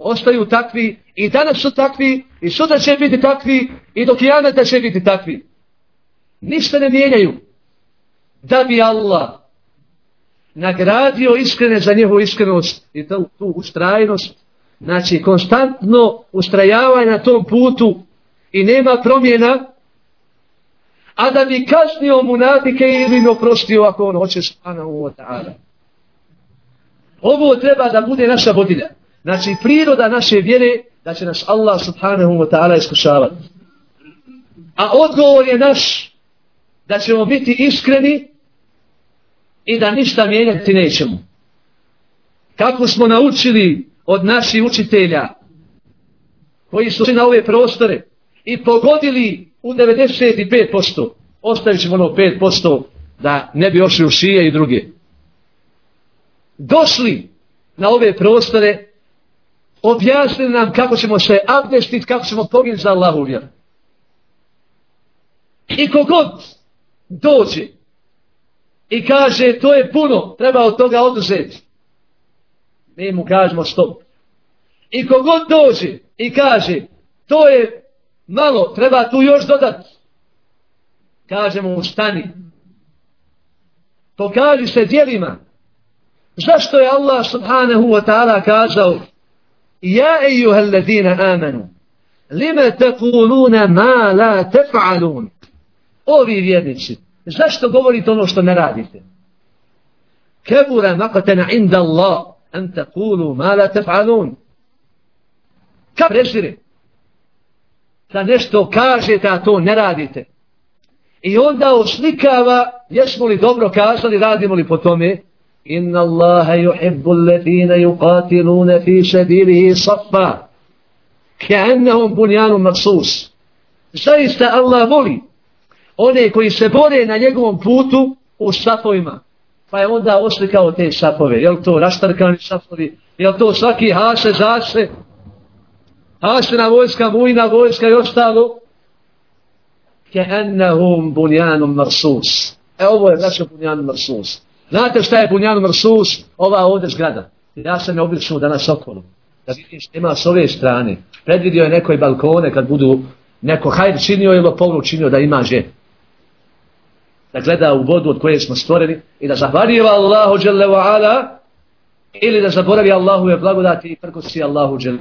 ostaju takvi i danas su takvi i sutra će biti takvi i dok kijaneta će biti takvi. Ništa ne mijenjaju. Da bi Allah nagradio iskrene za njehovu iskrenost i tu, tu ustrajnost. Znači, konstantno ustrajavanje na tom putu i nema promjena, a da bi kaznio munatike ili mi oprostio ako on hoće spana u ta'ala. Ovo treba da bude naša vodilja. Znači, priroda naše vjere da će nas Allah subhanahu wa ta'ala iskušavati. A odgovor je naš da ćemo biti iskreni i da ništa mijenjati nećemo. Kako smo naučili od naših učitelja koji su na ove prostore i pogodili u 95%, ostavit ćemo ono 5% da ne bi ošli u šije i druge. Došli na ove prostore, objasni nam kako ćemo se abdestiti, kako ćemo poginuti za Allahu vjeru. I kogod dođe i kaže to je puno, treba od toga oduzeti. Mi mu kažemo stop. I kogod dođe i kaže to je malo, treba tu još dodati. Kažemo mu stani. Pokaži se dijelima. Zašto je Allah subhanahu wa ta'ala kazao Ja ejuhel ladina amanu lima tekuluna ma la tef'alun Ovi vjernici Zašto govorite ono što ne radite? Kebura makatena inda Allah an takulu ma la tef'alun. Ka presire? Da nešto kažete, a to ne radite. I onda oslikava, jesmo li dobro kazali, radimo li po tome? Inna Allaha يحب الذين yuqatiluna fi سبيله صفا كأنهم بنيان مقصوص Zaista Allah voli one koji se bore na njegovom putu u šafovima. Pa je onda oslikao te šafove. Jel to raštarkani šafovi? Jel to svaki haše, zaše? Hašena vojska, mujna vojska i ostalo? Ke bunjanum marsus. E ovo je znači bunjanum marsus. Znate šta je Bunjanu Mrsus? Ova ovdje zgrada. Ja sam je obličio danas okolo. Da vidiš, ima s ove strane. Predvidio je nekoj balkone kad budu neko hajr činio ili lopovno činio da ima žen. da gleda u vodu od koje smo stvoreni i da zahvaljiva Allahu dželle ve ala ili da zaboravi Allahove blagodati i prkosi Allahu dželle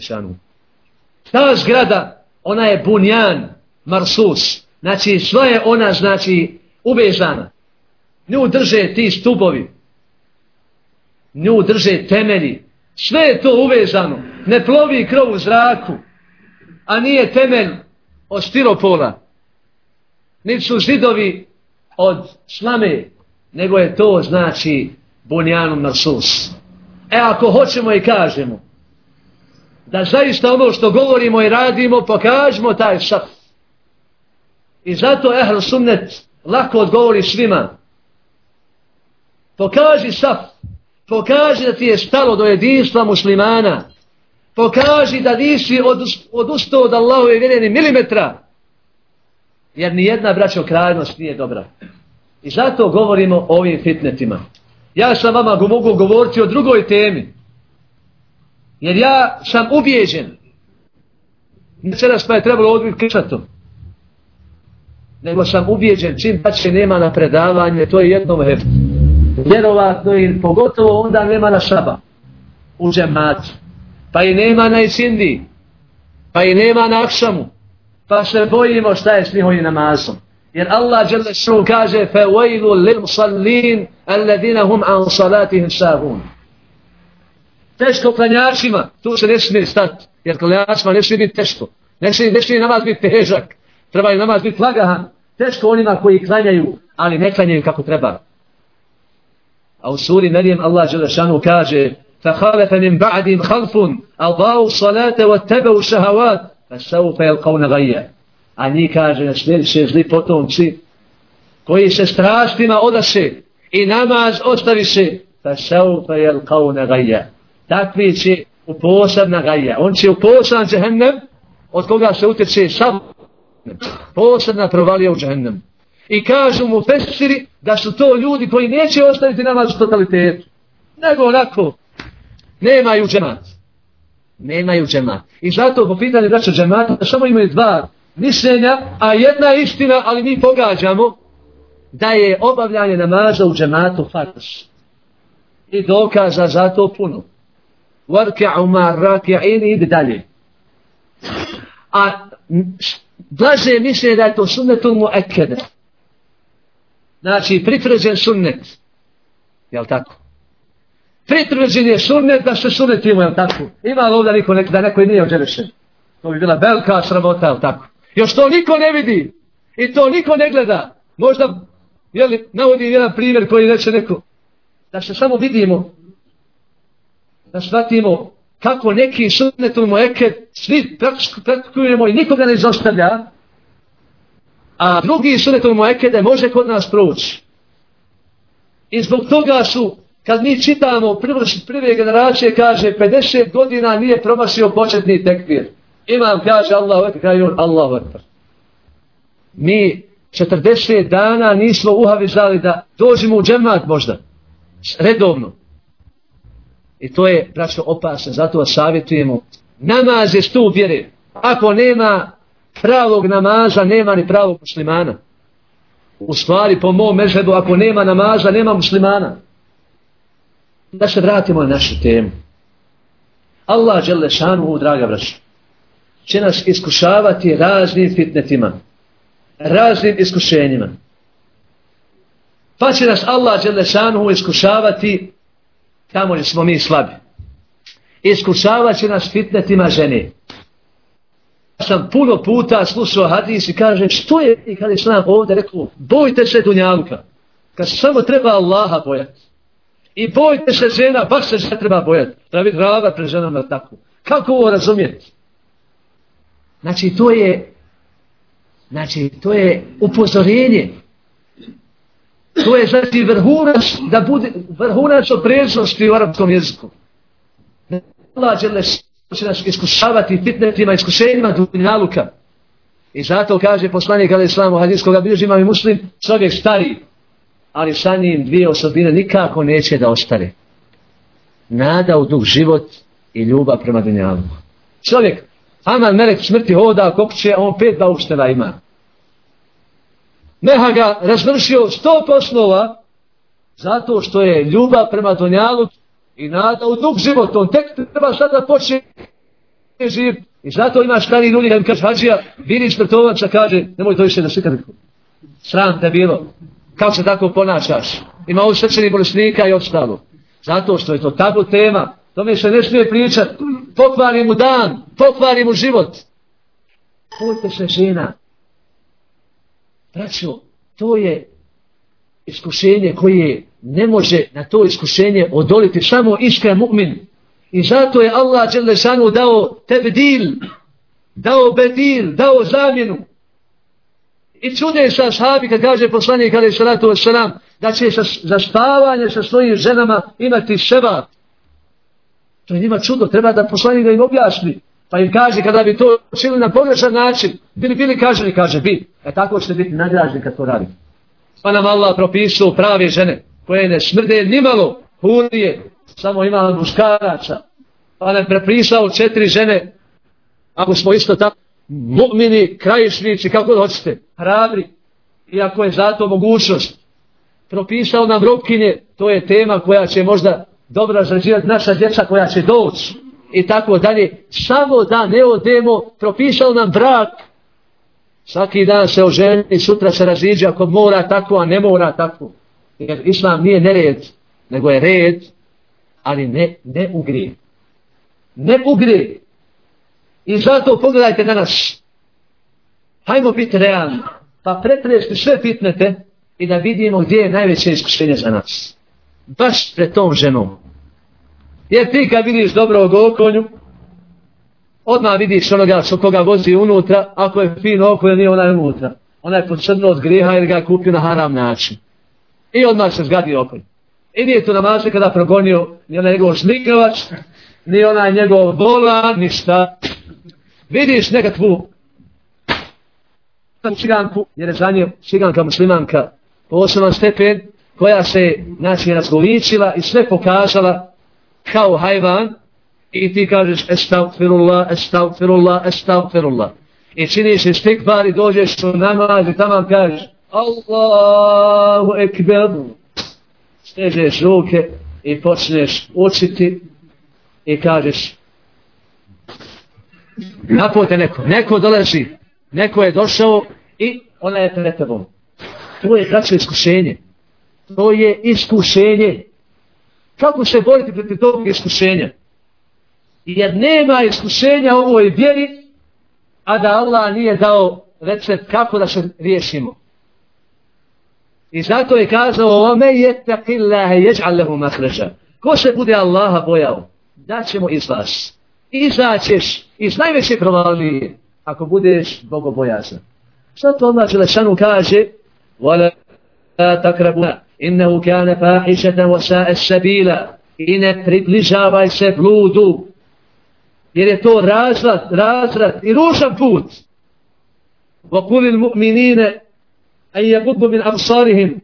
šanu. Ta zgrada, ona je bunjan, marsus. Znači, sva je ona, znači, ubežana. Nju drže ti stubovi. Nju drže temelji. Sve je to uvezano. Ne plovi krov u zraku. A nije temelj od stiropola niti su zidovi od slame, nego je to znači bunjanom na sus. E ako hoćemo i kažemo da zaista ono što govorimo i radimo, pokažemo taj šaf. I zato Ehl Sunnet lako odgovori svima. Pokaži saf. Pokaži da ti je stalo do jedinstva muslimana. Pokaži da nisi odustao od Allahove vjereni milimetra. Jer ni jedna braćo krajnost nije dobra. I zato govorimo o ovim fitnetima. Ja sam vama go mogu govoriti o drugoj temi. Jer ja sam ubijeđen. Večeras pa je trebalo odbiti kršatom. Nego sam ubijeđen čim pače nema na predavanje, to je jednom heftu. Vjerovatno i pogotovo onda nema na šaba. U džematu. Pa i nema na isindi. Pa i nema na akšamu pa se bojimo šta je s njihovim namazom. Jer Allah dželle šu kaže fe vajlu lil musallin alladina hum an salatihim sahun. Teško klanjačima, tu se ne smije stati, jer klanjačima ne smije biti teško. Ne smije, ne smije namaz biti težak. Treba je namaz biti lagahan. Teško onima koji klanjaju, ali ne klanjaju kako treba. A u suri Merijem Allah Đelešanu kaže فَخَالَفَ مِنْ بَعْدِمْ خَلْفٌ أَضَاءُ الصَّلَاةَ وَاتَّبَوُ شَهَوَاتِ pa saufa jel kao nagaje. A ni kaže na sljedeće zli potomci koji se strastima odaše i namaz ostavi se pa saufa jel kao nagaje. Takvi će u posebna gaja. On će u poseban džehennem od koga se utječe sam posebna provalija u džehennem. I kažu mu fesiri da su to ljudi koji neće ostaviti namaz u totalitetu. Nego onako nemaju džemat. Nemaju džemat. I zato po pitanju braća džemata samo imaju dva mišljenja, a jedna je istina, ali mi pogađamo da je obavljanje namaza u džematu farš. I dokaza za to puno. Varki'u ma raki'in ide dalje. A blaže mišljenje da je to sunnetul mu ekede. Znači, pritvrđen sunnet. Jel tako? Pritvrđen je sunnet da se sunnet ima, jel tako? Ima li ovdje niko, da neko nije ođerešen? To bi bila velika sramota, jel tako? Još to niko ne vidi. I to niko ne gleda. Možda, jel, navodim jedan primjer koji reče neko. Da se samo vidimo. Da shvatimo kako neki sunnetul moeke svi praktikujemo i nikoga ne izostavlja. A drugi sunnetul Moekede može kod nas proći. I zbog toga su, kad mi čitamo prve, prve generacije, kaže 50 godina nije promašio početni tekvir. Imam kaže Allahu ekber, kaže on Allahu ekber. Mi 40 dana nismo uhavizali da dođemo u džemat možda. Redovno. I to je, braćo, opasno. Zato vas savjetujemo. Namaz je stup vjere. Ako nema pravog namaza, nema ni pravog muslimana. U stvari, po mom mežebu, ako nema namaza, nema muslimana. Da se vratimo na našu temu. Allah, žele šanu, draga braća, će nas iskušavati raznim fitnetima, raznim iskušenjima. Pa će nas Allah Đelešanu iskušavati tamo gdje smo mi slabi. Iskušavat će nas fitnetima žene. Sam puno puta slušao hadis i kaže što je i kada je slam ovdje rekao bojte se dunjavka. Kad samo treba Allaha bojati. I bojte se žena, baš se žena treba bojati. da bi rava pre ženom na tako. Kako ovo razumijeti? Znači to je znači to je upozorenje. To je znači vrhunac da bude vrhunac opreznosti u arapskom jeziku. Allah žele će nas iskušavati fitnetima, iskušenjima dunjaluka. I zato kaže poslanik ali islamu hadijskog bilježi imam i muslim, čovjek stari, ali sa njim dvije osobine nikako neće da ostare. Nada u duh život i ljubav prema dunjaluku. Čovjek Aman melek smrti hoda, koliko će, on pet bauštena ima. Neha ga razvršio sto poslova, zato što je ljubav prema Donjalu i nada u dug život, on tek treba sad da počne živ. I zato imaš stari ljudi, kad kaže, hađija, vidiš mrtovaca, kaže, nemoj to više da se kada sram te bilo. Kako se tako ponašaš? Ima ovih srčani bolesnika i ostalo. Zato što je to tabu tema, to mi se ne smije pričati pokvari mu dan, pokvari mu život. Pojte se žena. Braćo, to je iskušenje koje ne može na to iskušenje odoliti samo iskren mu'min. I zato je Allah Đelešanu dao tebdil, dao bedil, dao zamjenu. I čude sa ashabi kad kaže poslanik alaih salatu wasalam da će za spavanje sa svojim ženama imati seba. To je njima čudo, treba da poslanik da im objasni. Pa im kaže, kada bi to učili na pogrešan način, bili bili kaženi, kaže, bi. E tako ćete biti nagrađeni kad to radi. Pa nam Allah propisao prave žene, koje ne smrde nimalo, hurije, samo ima muškaraca. Pa ne prepisao četiri žene, ako smo isto tako, mu'mini, krajišnici, kako hoćete, hrabri, iako je zato mogućnost. Propisao nam rokinje, to je tema koja će možda dobro razrađivati naša djeca koja će doći i tako dalje. Samo da ne odemo, propisao nam brak. Svaki dan se oženi, sutra se raziđe ako mora tako, a ne mora tako. Jer islam nije nered, nego je red, ali ne, ne ugri. Ne ugri. I zato pogledajte na nas. Hajmo biti realni. Pa pretrešti sve fitnete i da vidimo gdje je najveće iskušenje za nas baš pred tom ženom. Jer ti kad vidiš dobrog okonju, odmah vidiš onoga što koga vozi unutra, ako je fin oko, nije onaj unutra. Ona je počrno od griha jer ga je kupio na haram način. I odmah se zgadi opet. I nije to namaže kada progonio ni onaj njegov žmigavač, ni onaj njegov bola, ništa. Vidiš nekakvu čiganku, jer je za nje čiganka muslimanka, poseban stepen, koja se znači razgoličila i sve pokazala kao hajvan I ti kažeš estagfirullah, estagfirullah, estagfirullah. I činiš istikbar i dođeš u namaz i tamo kažeš Allahu ekber. Stežeš ruke i počneš učiti i kažeš napote neko, neko dolazi, neko je došao i ona je pred tebom. To je kraće iskušenje. To je iskušenje. Kako se boriti protiv tog iskušenja? Jer nema iskušenja u ovoj vjeri, a da Allah nije dao recept kako da se riješimo. I zato je kazao ome je taqillaha yaj'al lahu makhraja. Ko se bude Allaha bojao, da ćemo izlaz. Izaćeš iz najveće provalije ako budeš bogobojazan. Zato Allah Đelešanu kaže وَلَا تَقْرَبُنَا إِنَّهُ كَانَ فَاحِشَةً وَسَاءَ السَّبِيلَ I ne približavaj se bludu jer je to razrad, razrad i ružan put. وَقُلِ الْمُؤْمِنِينَ أن يغضوا من أبصارهم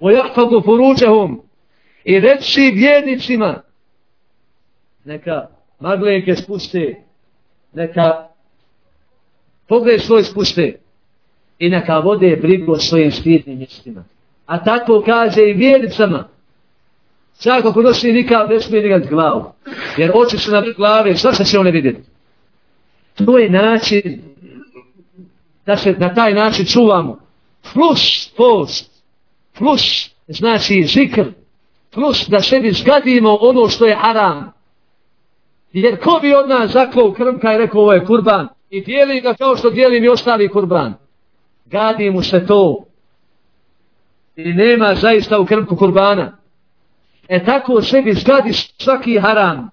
ويحفظوا فروجهم i reći vjernicima neka maglenke spuste neka pogled svoj spuste i neka vode brigu o svojim stidnim mjestima a tako kaže i vjernicama svako ko nosi nikad ne smije nikad glavu jer oči su na glave šta se će one vidjeti to je način da se na taj način čuvamo plus post, plus znači zikr, plus da sebi zgadimo ono što je haram. Jer ko bi od nas zaklao krmka i rekao ovo je kurban i dijeli ga kao što dijeli mi ostali kurban. Gadi mu se to. I nema zaista u krmku kurbana. E tako sebi zgadi svaki haram.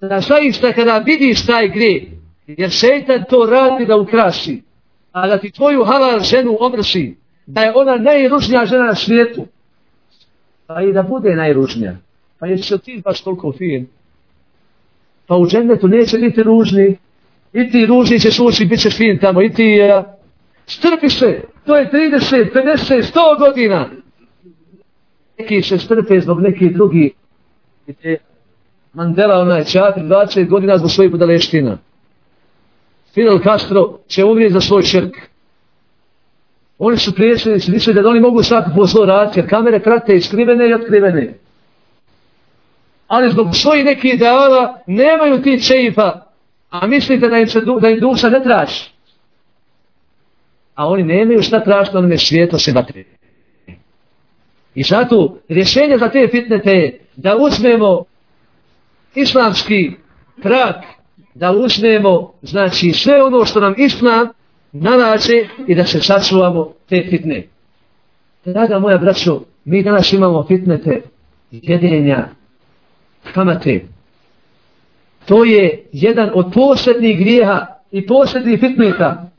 Da zaista kada vidiš taj grijeh, jer šeitan to radi da ukrasi, a da ti tvoju halal ženu omrši, da je ona najružnija žena na svijetu, pa i da bude najružnija, pa je se ti baš toliko fin, pa u džennetu neće biti ružni, i ti ružni ćeš ući, bit ćeš fin tamo, i ti uh, strpi se, to je 30, 50, 100 godina. Neki se strpe zbog neki drugi, Mandela onaj čak 20 godina zbog svojih budaleština. Fidel Castro će umrijeti za svoj širk. Oni su priječnici, misle da oni mogu svaki poslo raditi, jer kamere prate iskrivene i otkrivene. Ali zbog svojih nekih ideala nemaju ti čeifa, a mislite da im, se, da im duša ne traži. A oni nemaju šta tražiti, onome svijeto se vatri. I zato rješenje za te fitnete je da uzmemo islamski trak da uzmemo, znači, sve ono što nam islam nalaže i da se sačuvamo te fitne. Draga moja braćo, mi danas imamo fitnete jedenja, kamate. To je jedan od posljednjih grijeha i posljednjih fitneta.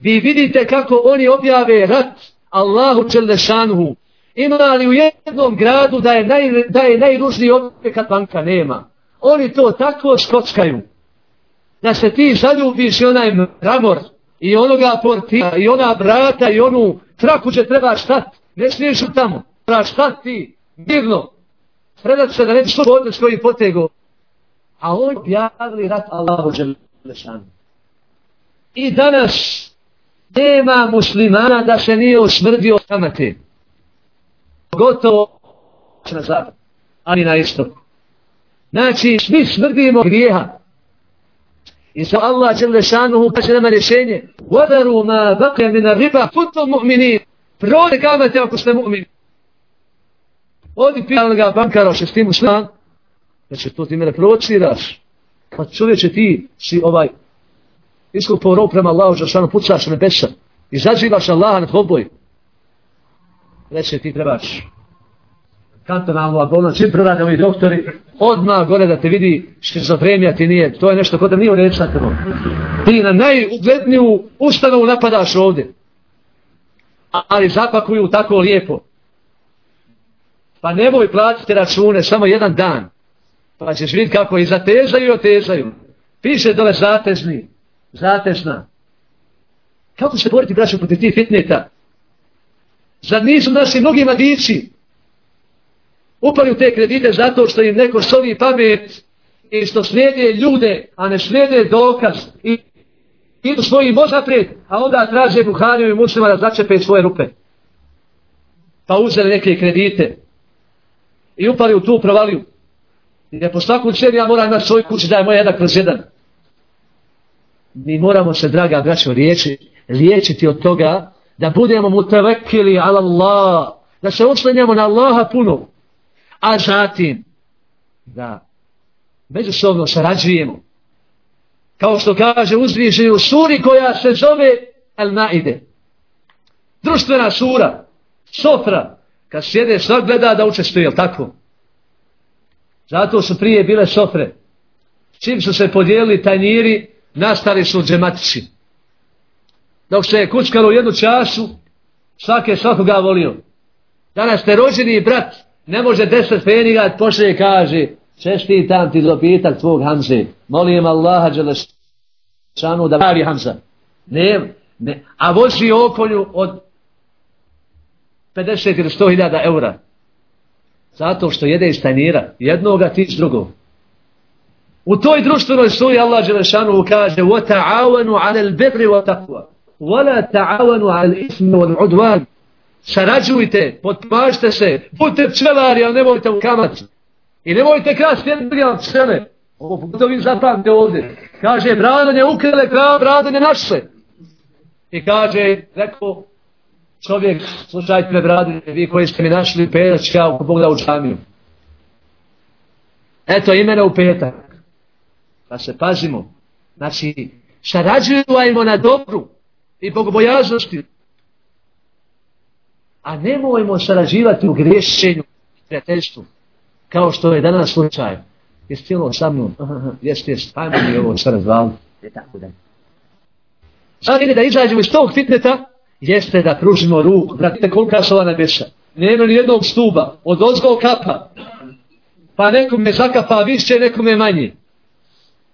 Vi vidite kako oni objave rat Allahu Čelešanuhu. Ima li u jednom gradu da je, naj, da je najružniji objekat banka? Nema. Oni to tako skockaju da se ti zaljubiš i onaj mramor i onoga portira i ona brata i onu traku će treba štat. Ne smiješ u tamo. Treba štat ti mirno. Predat se da ne što podne s kojim potego. A on objavili rat Allahu Đelešanu. I danas nema muslimana da se nije osmrdio kamate. Gotovo na zapad, ali na istoku. Znači, svi smrdimo grijeha. Inša Allah će lešanuhu kaže nama rješenje. Vodaru ma bakja mina riba kutom mu'minin. Prode kamate ako ste mu'mini. Odi pijal ga bankara še s tim uslan. Da će to ti mene provociraš. Pa čovječe ti si ovaj iskupao rov prema Allahu Žešanu pucaš nebesa. I zađivaš Allaha na tvoj. Reče ti trebaš kantonalnu bolna, čim prorade ovi doktori, odmah gore da te vidi šizofrenija ti nije, to je nešto kod da nije u reći na. Ti na najugledniju ustanovu napadaš ovdje. Ali zapakuju tako lijepo. Pa nemoj platiti račune samo jedan dan. Pa ćeš vidjeti kako i zatezaju i otezaju. Piše dole zatezni, Zatežna. Kako se boriti braću protiv tih fitneta? Zar nisu naši mnogi mladići upali u te kredite zato što im neko šovi pamet i što slijede ljude, a ne slijede dokaz i idu svoji možda pred, a onda traže Buhariju i muslima da začepe svoje rupe. Pa uzeli neke kredite i upali u tu provaliju. Jer po svaku cijenu ja moram imati svoj kući da je moja jedan kroz jedan. Mi moramo se, draga braćo, riječi, liječiti od toga da budemo mutavekili ala Allah, da se oslanjamo na Allaha puno, a zatim da međusobno sarađujemo. Kao što kaže uzvišenje u suri koja se zove El Naide. Društvena sura, sofra, kad sjede svak gleda da učestuje, jel tako? Zato su prije bile sofre. Čim su se podijelili tanjiri, nastali su džematici. Dok se je kučkalo jednu času, svake svakoga volio. Danas ste rođeni brat, ne može deset peniga, pošle kaže, čestitam ti dobitak tvog Hamze. Molim Allaha Đelešanu da pravi Hamza. Ne, ne. A vozi okolju od 50 ili 100 hiljada eura. Zato što jede iz tanira. Jednoga ti iz drugog. U toj društvenoj suri Allah Đelešanu kaže وَتَعَوَنُوا عَلَى الْبِرِّ وَتَقْوَ وَلَا تَعَوَنُوا عَلَى الْإِثْمِ وَالْعُدْوَانِ Sarađujte, potpašte se, budite pčelari, ali nemojte u kamac. I nemojte krasti jedan drugim pčele. Ovo pogotovo vi zapamte ovdje. Kaže, bradanje ukrele, bradanje naše. I kaže, rekao, čovjek, slušajte me, bradanje, vi koji ste mi našli petak, ja u Bogda u džamiju. Eto, imena u petak. Pa se pazimo. Znači, sarađujemo na dobru i bogobojaznosti. A nemojmo sarađivati u griješenju prijateljstvu kao što je danas slučaj. Jesi cijelo sa mnom? Jesi, jesi, ajmo mi ovo sve razvaliti. Je tako da. Sad da izađemo iz tog fitneta, jeste da pružimo ruku. Bratite, kolika su ova nebeša? Nema ni jednog stuba, od ozgog kapa. Pa nekom je zakapa više, nekom je manje.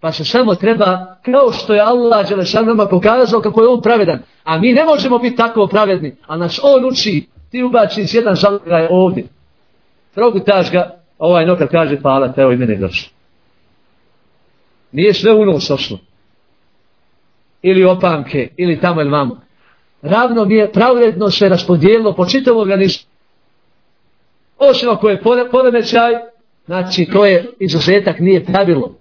Pa se samo treba, kao što je Allah Đelešanama pokazao kako je on pravedan. A mi ne možemo biti tako pravedni. A nas on uči, ti ubači jedan žalgaj ovdje. Progutaš ga, ovaj nokar kaže hvala te evo i mene došlo. Nije sve u nos ošlo. Ili opamke, ili tamo ili vamo. Ravno mi je pravedno se raspodijelilo po čitavom organizmu. Osim ako je poremećaj, znači to je izuzetak, nije pravilo.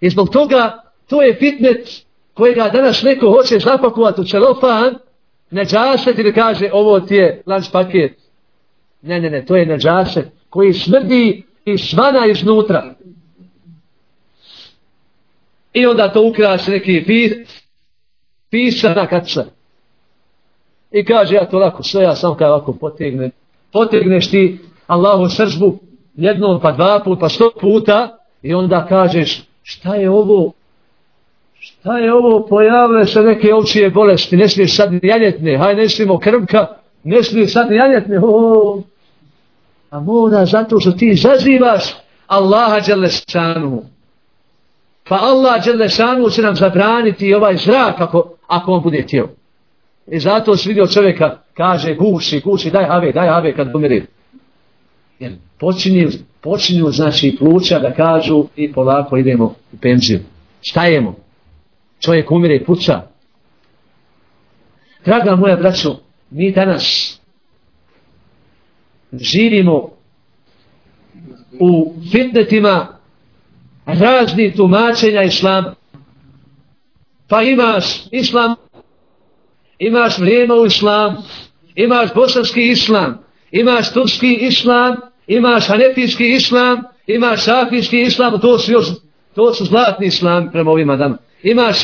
I zbog toga to je fitnet kojega danas neko hoće zapakovati u celofan, neđašet ili kaže ovo ti je lunch paket. Ne, ne, ne, to je neđašet koji smrdi i svana iznutra. I onda to ukrasi neki pis, pisana kaca. I kaže, ja to lako, sve ja sam kao ovako potegnem. Potegneš ti Allahu sržbu jednom, pa dva put, pa sto puta i onda kažeš, šta je ovo? Šta je ovo? Pojavile se neke ovčije bolesti, ne smiješ sad janjetne, haj ne smijemo krmka, ne smiješ sad janjetne, o, A mora zato što ti zazivaš Allaha Đelešanu. Pa Allah Đelešanu će nam zabraniti ovaj zrak ako, ako on bude tijel. I zato se vidio čovjeka, kaže, guši, guši, daj have, daj have kad umiri. Jer počinju, počinju, znači, pluća da kažu i polako idemo u penziju. Stajemo. Čovjek umire i puca. Draga moja braćo, mi danas živimo u fitnetima raznih tumačenja islama. Pa imaš islam, imaš vrijeme u islam, imaš bosanski islam, imaš turski islam, imaš hanefijski islam, imaš šafijski islam, to su još, to su zlatni islam prema ovima dama. Imaš,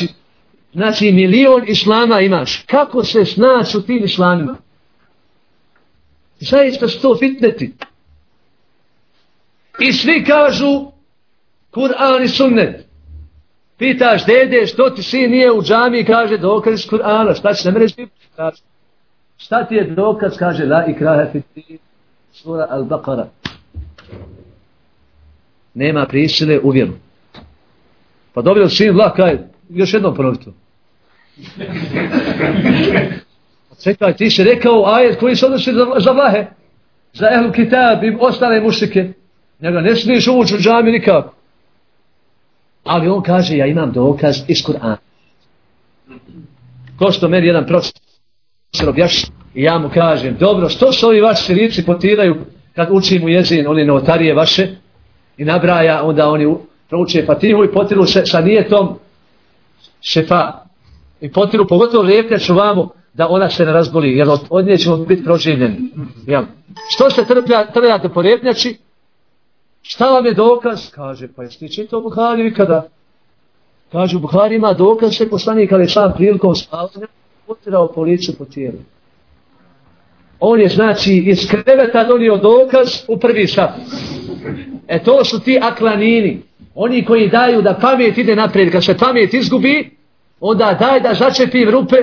znači milion islama imaš. Kako se snaći u tim islamima? Zaista su to fitneti. I svi kažu Kur'an i sunnet. Pitaš dede što ti sin nije u džami kaže dokaz iz Kur'ana. Šta će ne Kaže, Šta ti je dokaz kaže la ikraha fiti sura al-Baqara. Nema prisile u vjeru. Pa dobio sin vlah kaj još jednom ponovito. Čekaj, ti si rekao ajet koji se odnosi za, za vlahe. za ehlu kitab i ostale mušike. Njega ne smiješ uvući u džami nikako. Ali on kaže, ja imam dokaz iz Kur'ana. Ko što meni jedan profesor objašnja, i ja mu kažem, dobro, što se ovi vaši rici potiraju kad učim u jezin, oni notarije vaše, i nabraja, onda oni prouče fatihu i potiru se sa nijetom šefa. I potiru pogotovo lijepnjaču čuvamo, da ona se ne razboli, jer od, od nje ćemo biti proživljeni. Ja. Što se trplja, trljate po lijepnjači? Šta vam je dokaz? Kaže, pa jesi ti čitao Buhari ikada? Kaže, u Buhari ima dokaz se poslanik, ali sam prilikom spavanja potirao po licu po tijelu. On je znači iz kreveta donio dokaz u prvi sat. E to su ti aklanini. Oni koji daju da pamet ide naprijed. Kad se pamet izgubi, onda daj da začepim rupe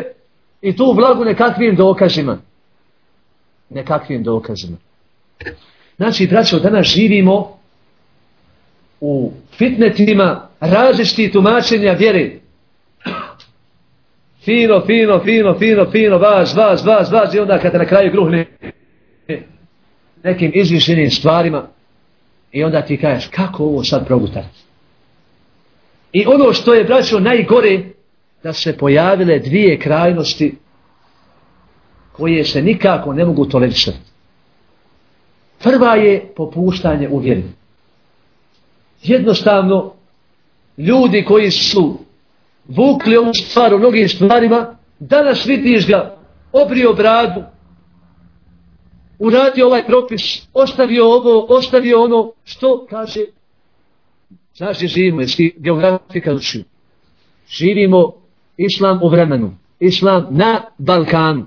i tu vlagu nekakvim dokazima. Nekakvim dokazima. Znači, braćo, danas živimo u fitnetima različiti tumačenja vjere. Fino, fino, fino, fino, fino, vas, vas, vas, vas, i onda kada na kraju gruhne nekim izvišenim stvarima i onda ti kažeš kako ovo sad progutati. I ono što je, braćo, najgore, da se pojavile dvije krajnosti koje se nikako ne mogu tolerisati. Prva je popuštanje u vjeri jednostavno ljudi koji su vukli ovu stvar u mnogim stvarima, danas vidiš ga, obrio bradu, uradio ovaj propis, ostavio ovo, ostavio ono, što kaže, znaš gdje živimo, jesi geografika učio, živimo islam u vremenu, islam na Balkanu.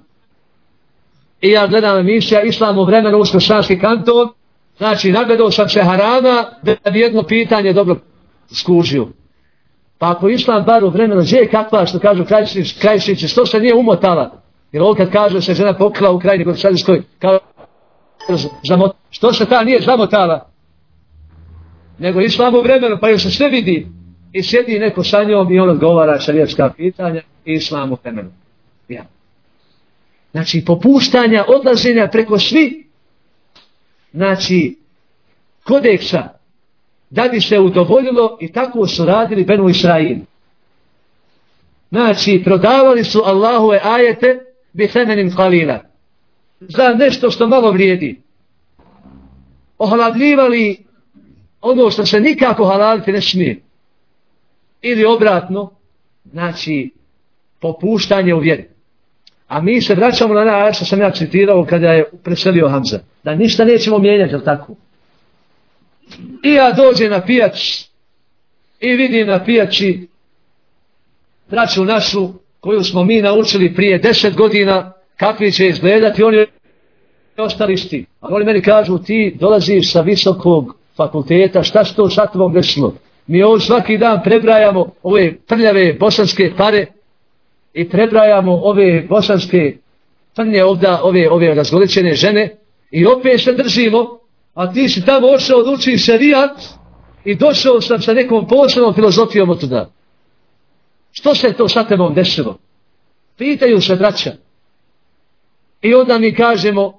I ja gledam emisija islam u vremenu, usko šanski kanton, Znači, nagledao sam se harama da bi jedno pitanje dobro skužio. Pa ako islam bar u vremenu, gdje je kakva, što kažu krajšići, krajšići, što se nije umotala? Jer ovo kad kaže se žena pokla u krajini kod Šadiskoj, kao žamot, što se ta nije žamotala? Nego išla mu vremenu, pa još sve vidi. I sjedi neko sa njom i on odgovara šarijatska pitanja i išla mu vremenu. Ja. Znači, popuštanja, odlaženja preko svi znači, kodeksa da bi se udovoljilo i tako su radili Benu Israil. Znači, prodavali su Allahove ajete bi semenim kalila. Za nešto što malo vrijedi. Ohaladljivali ono što se nikako halaliti ne smije. Ili obratno, znači, popuštanje u vjeri. A mi se vraćamo na nas što sam ja citirao kada je preselio Hamza. Da ništa nećemo mijenjati, jel tako? I ja dođem na pijač i vidim na pijači braću našu koju smo mi naučili prije deset godina kakvi će izgledati, oni ostali sti. A oni meni kažu ti dolaziš sa visokog fakulteta, šta što sa tvom desilo? Mi ovo svaki dan prebrajamo ove prljave bosanske pare i prebrajamo ove bosanske prnje ovda, ove, ove razgoličene žene i opet se držimo, a ti si tamo ošao da učiš šarijat i došao sam sa nekom posebnom filozofijom od tuda. Što se to sa tebom desilo? Pitaju se braća. I onda mi kažemo,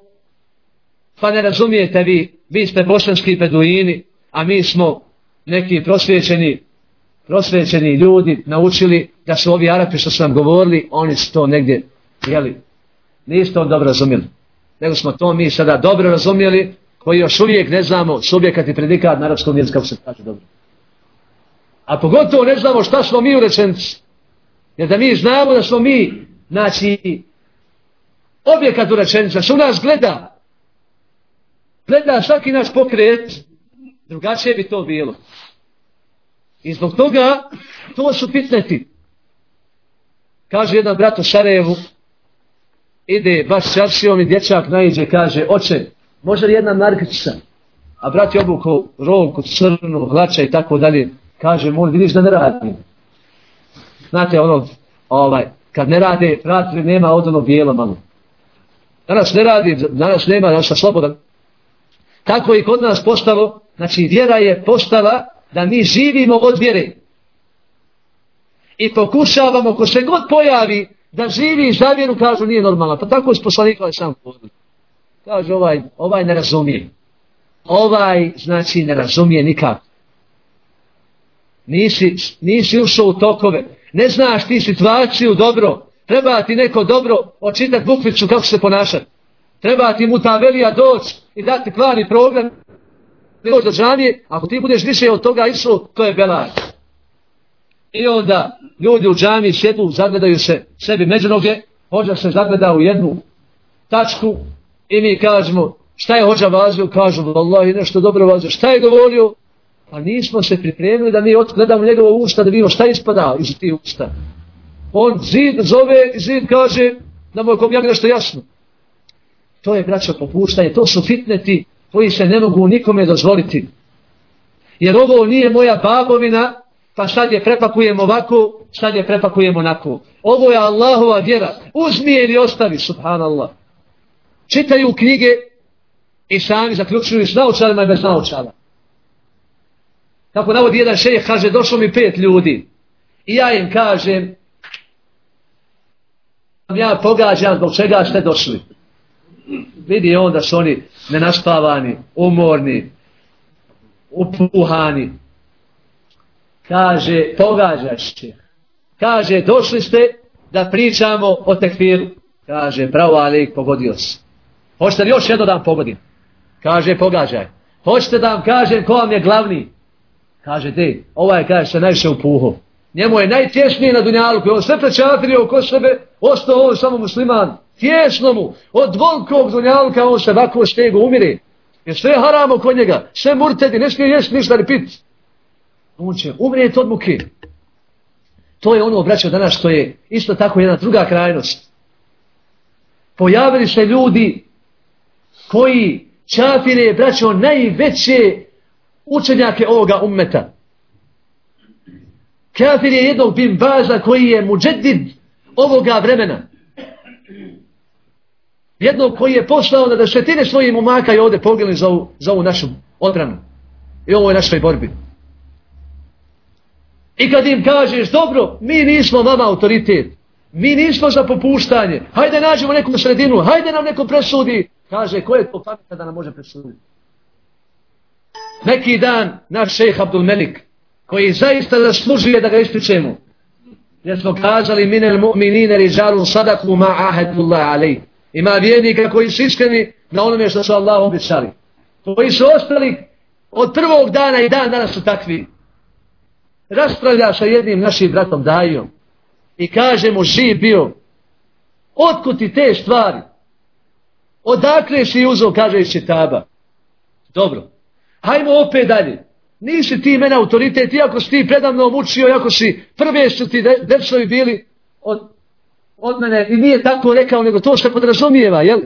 pa ne razumijete vi, vi ste bosanski beduini, a mi smo neki prosvjećeni prosvjećeni ljudi naučili da su ovi Arapi što su nam govorili, oni su to negdje, jeli, niste to dobro razumjeli. Nego smo to mi sada dobro razumjeli, koji još uvijek ne znamo subjekat i predikat na arapskom jeziku, kako se kaže dobro. A pogotovo ne znamo šta smo mi u rečenci. Jer da mi znamo da smo mi, znači, objekat u rečenici, znači, što nas gleda, gleda svaki naš pokret, drugačije bi to bilo. I zbog toga, to su pitneti. Kaže jedan brat u Sarajevu, ide baš čaršijom i dječak najde, kaže, oče, može li jedna markica? A brat je obukao rolku, crnu, hlača i tako dalje. Kaže, moj, vidiš da ne radi. Znate, ono, ovaj, kad ne rade, brat nema od ono bijelo malo. Danas ne radi, danas nema, danas sam slobodan. Tako i kod nas postalo, znači vjera je postala da mi živimo od vjere. I pokušavamo, ko se god pojavi, da živi za vjeru, kažu nije normalno. Pa tako je poslanikao je sam govorio. Kaže ovaj, ovaj ne razumije. Ovaj, znači, ne razumije nikako. Nisi, nisi ušao u tokove. Ne znaš ti situaciju dobro. Treba ti neko dobro očitati bukviću kako se ponašati. Treba ti mu ta velija doć i dati kvari program. Doći do džanije. Ako ti budeš više od toga išao, to je belaj. I onda ljudi u džami sjedu, zagledaju se sebi među noge. Hođa se zagleda u jednu tačku i mi kažemo šta je hođa vazio? Kažu, Allah, nešto dobro vazio. Šta je govorio? A nismo se pripremili da mi gledamo njegovo usta da vidimo šta ispada iz tih usta. On zid zove i zid kaže da mu je kom nešto jasno. To je braćo popuštanje, to su fitneti koji se ne mogu nikome dozvoliti. Jer ovo nije moja babovina, pa sad je prepakujemo ovako, sad je prepakujemo onako. Ovo je Allahova vjera. Uzmi je ili ostavi, subhanallah. Čitaju knjige i sami zaključuju s naučarima i bez naučara. Kako navodi jedan šejh, kaže, došlo mi pet ljudi. I ja im kažem, ja pogađam zbog čega ste došli. Vidi on da su oni nenaspavani, umorni, upuhani. Kaže, pogađaš će. Kaže, došli ste da pričamo o tekfiru. Kaže, pravo alik, pogodio se. Hoćete li još jedno dan pogodim? Kaže, pogađaj. Hoćete da vam kažem ko vam je glavni? Kaže, de, ovaj kaže se najviše upuho. Njemu je najtješnije na dunjalu, koji on sve prečatrio oko sebe, ostao on samo musliman, tješno mu, od volkog dunjalka on se vako štego umire. Jer sve haramo kod njega, sve murtedi, ne smije jesti ništa ni pit. On će umrijeti od muke. To je ono braćo, danas što je isto tako jedna druga krajnost. Pojavili se ljudi koji čafire, braćo, najveće učenjake ovoga ummeta. Kafir je jednog bin baza koji je muđedid ovoga vremena. Jednog koji je poslao na desetine svojih momaka i ovdje pogledali za, ovu, za ovu našu odranu. I ovo je našoj borbi. I kad im kažeš, dobro, mi nismo vama autoritet. Mi nismo za popuštanje. Hajde nađemo neku sredinu. Hajde nam neko presudi. Kaže, ko je to pameta da nam može presuditi? Neki dan naš šejh Abdul Melik, koji zaista zaslužuje da ga ističemo, Gdje smo kazali minel mu'minine rižalun sadaku ma ahedullah alej. Ima vjernika koji su iskreni na onome što su Allah običali. Koji su ostali od prvog dana i dan danas su takvi. Raspravlja sa jednim našim bratom Dajom i kaže mu živ bio otkud ti te stvari? Odakle si uzao, kaže iz čitaba. Dobro, Hajmo opet dalje. Nisi ti mene autoritet, iako si ti predavno učio, iako si prve što ti dečovi bili od, od mene i nije tako rekao, nego to se podrazumijeva, jel?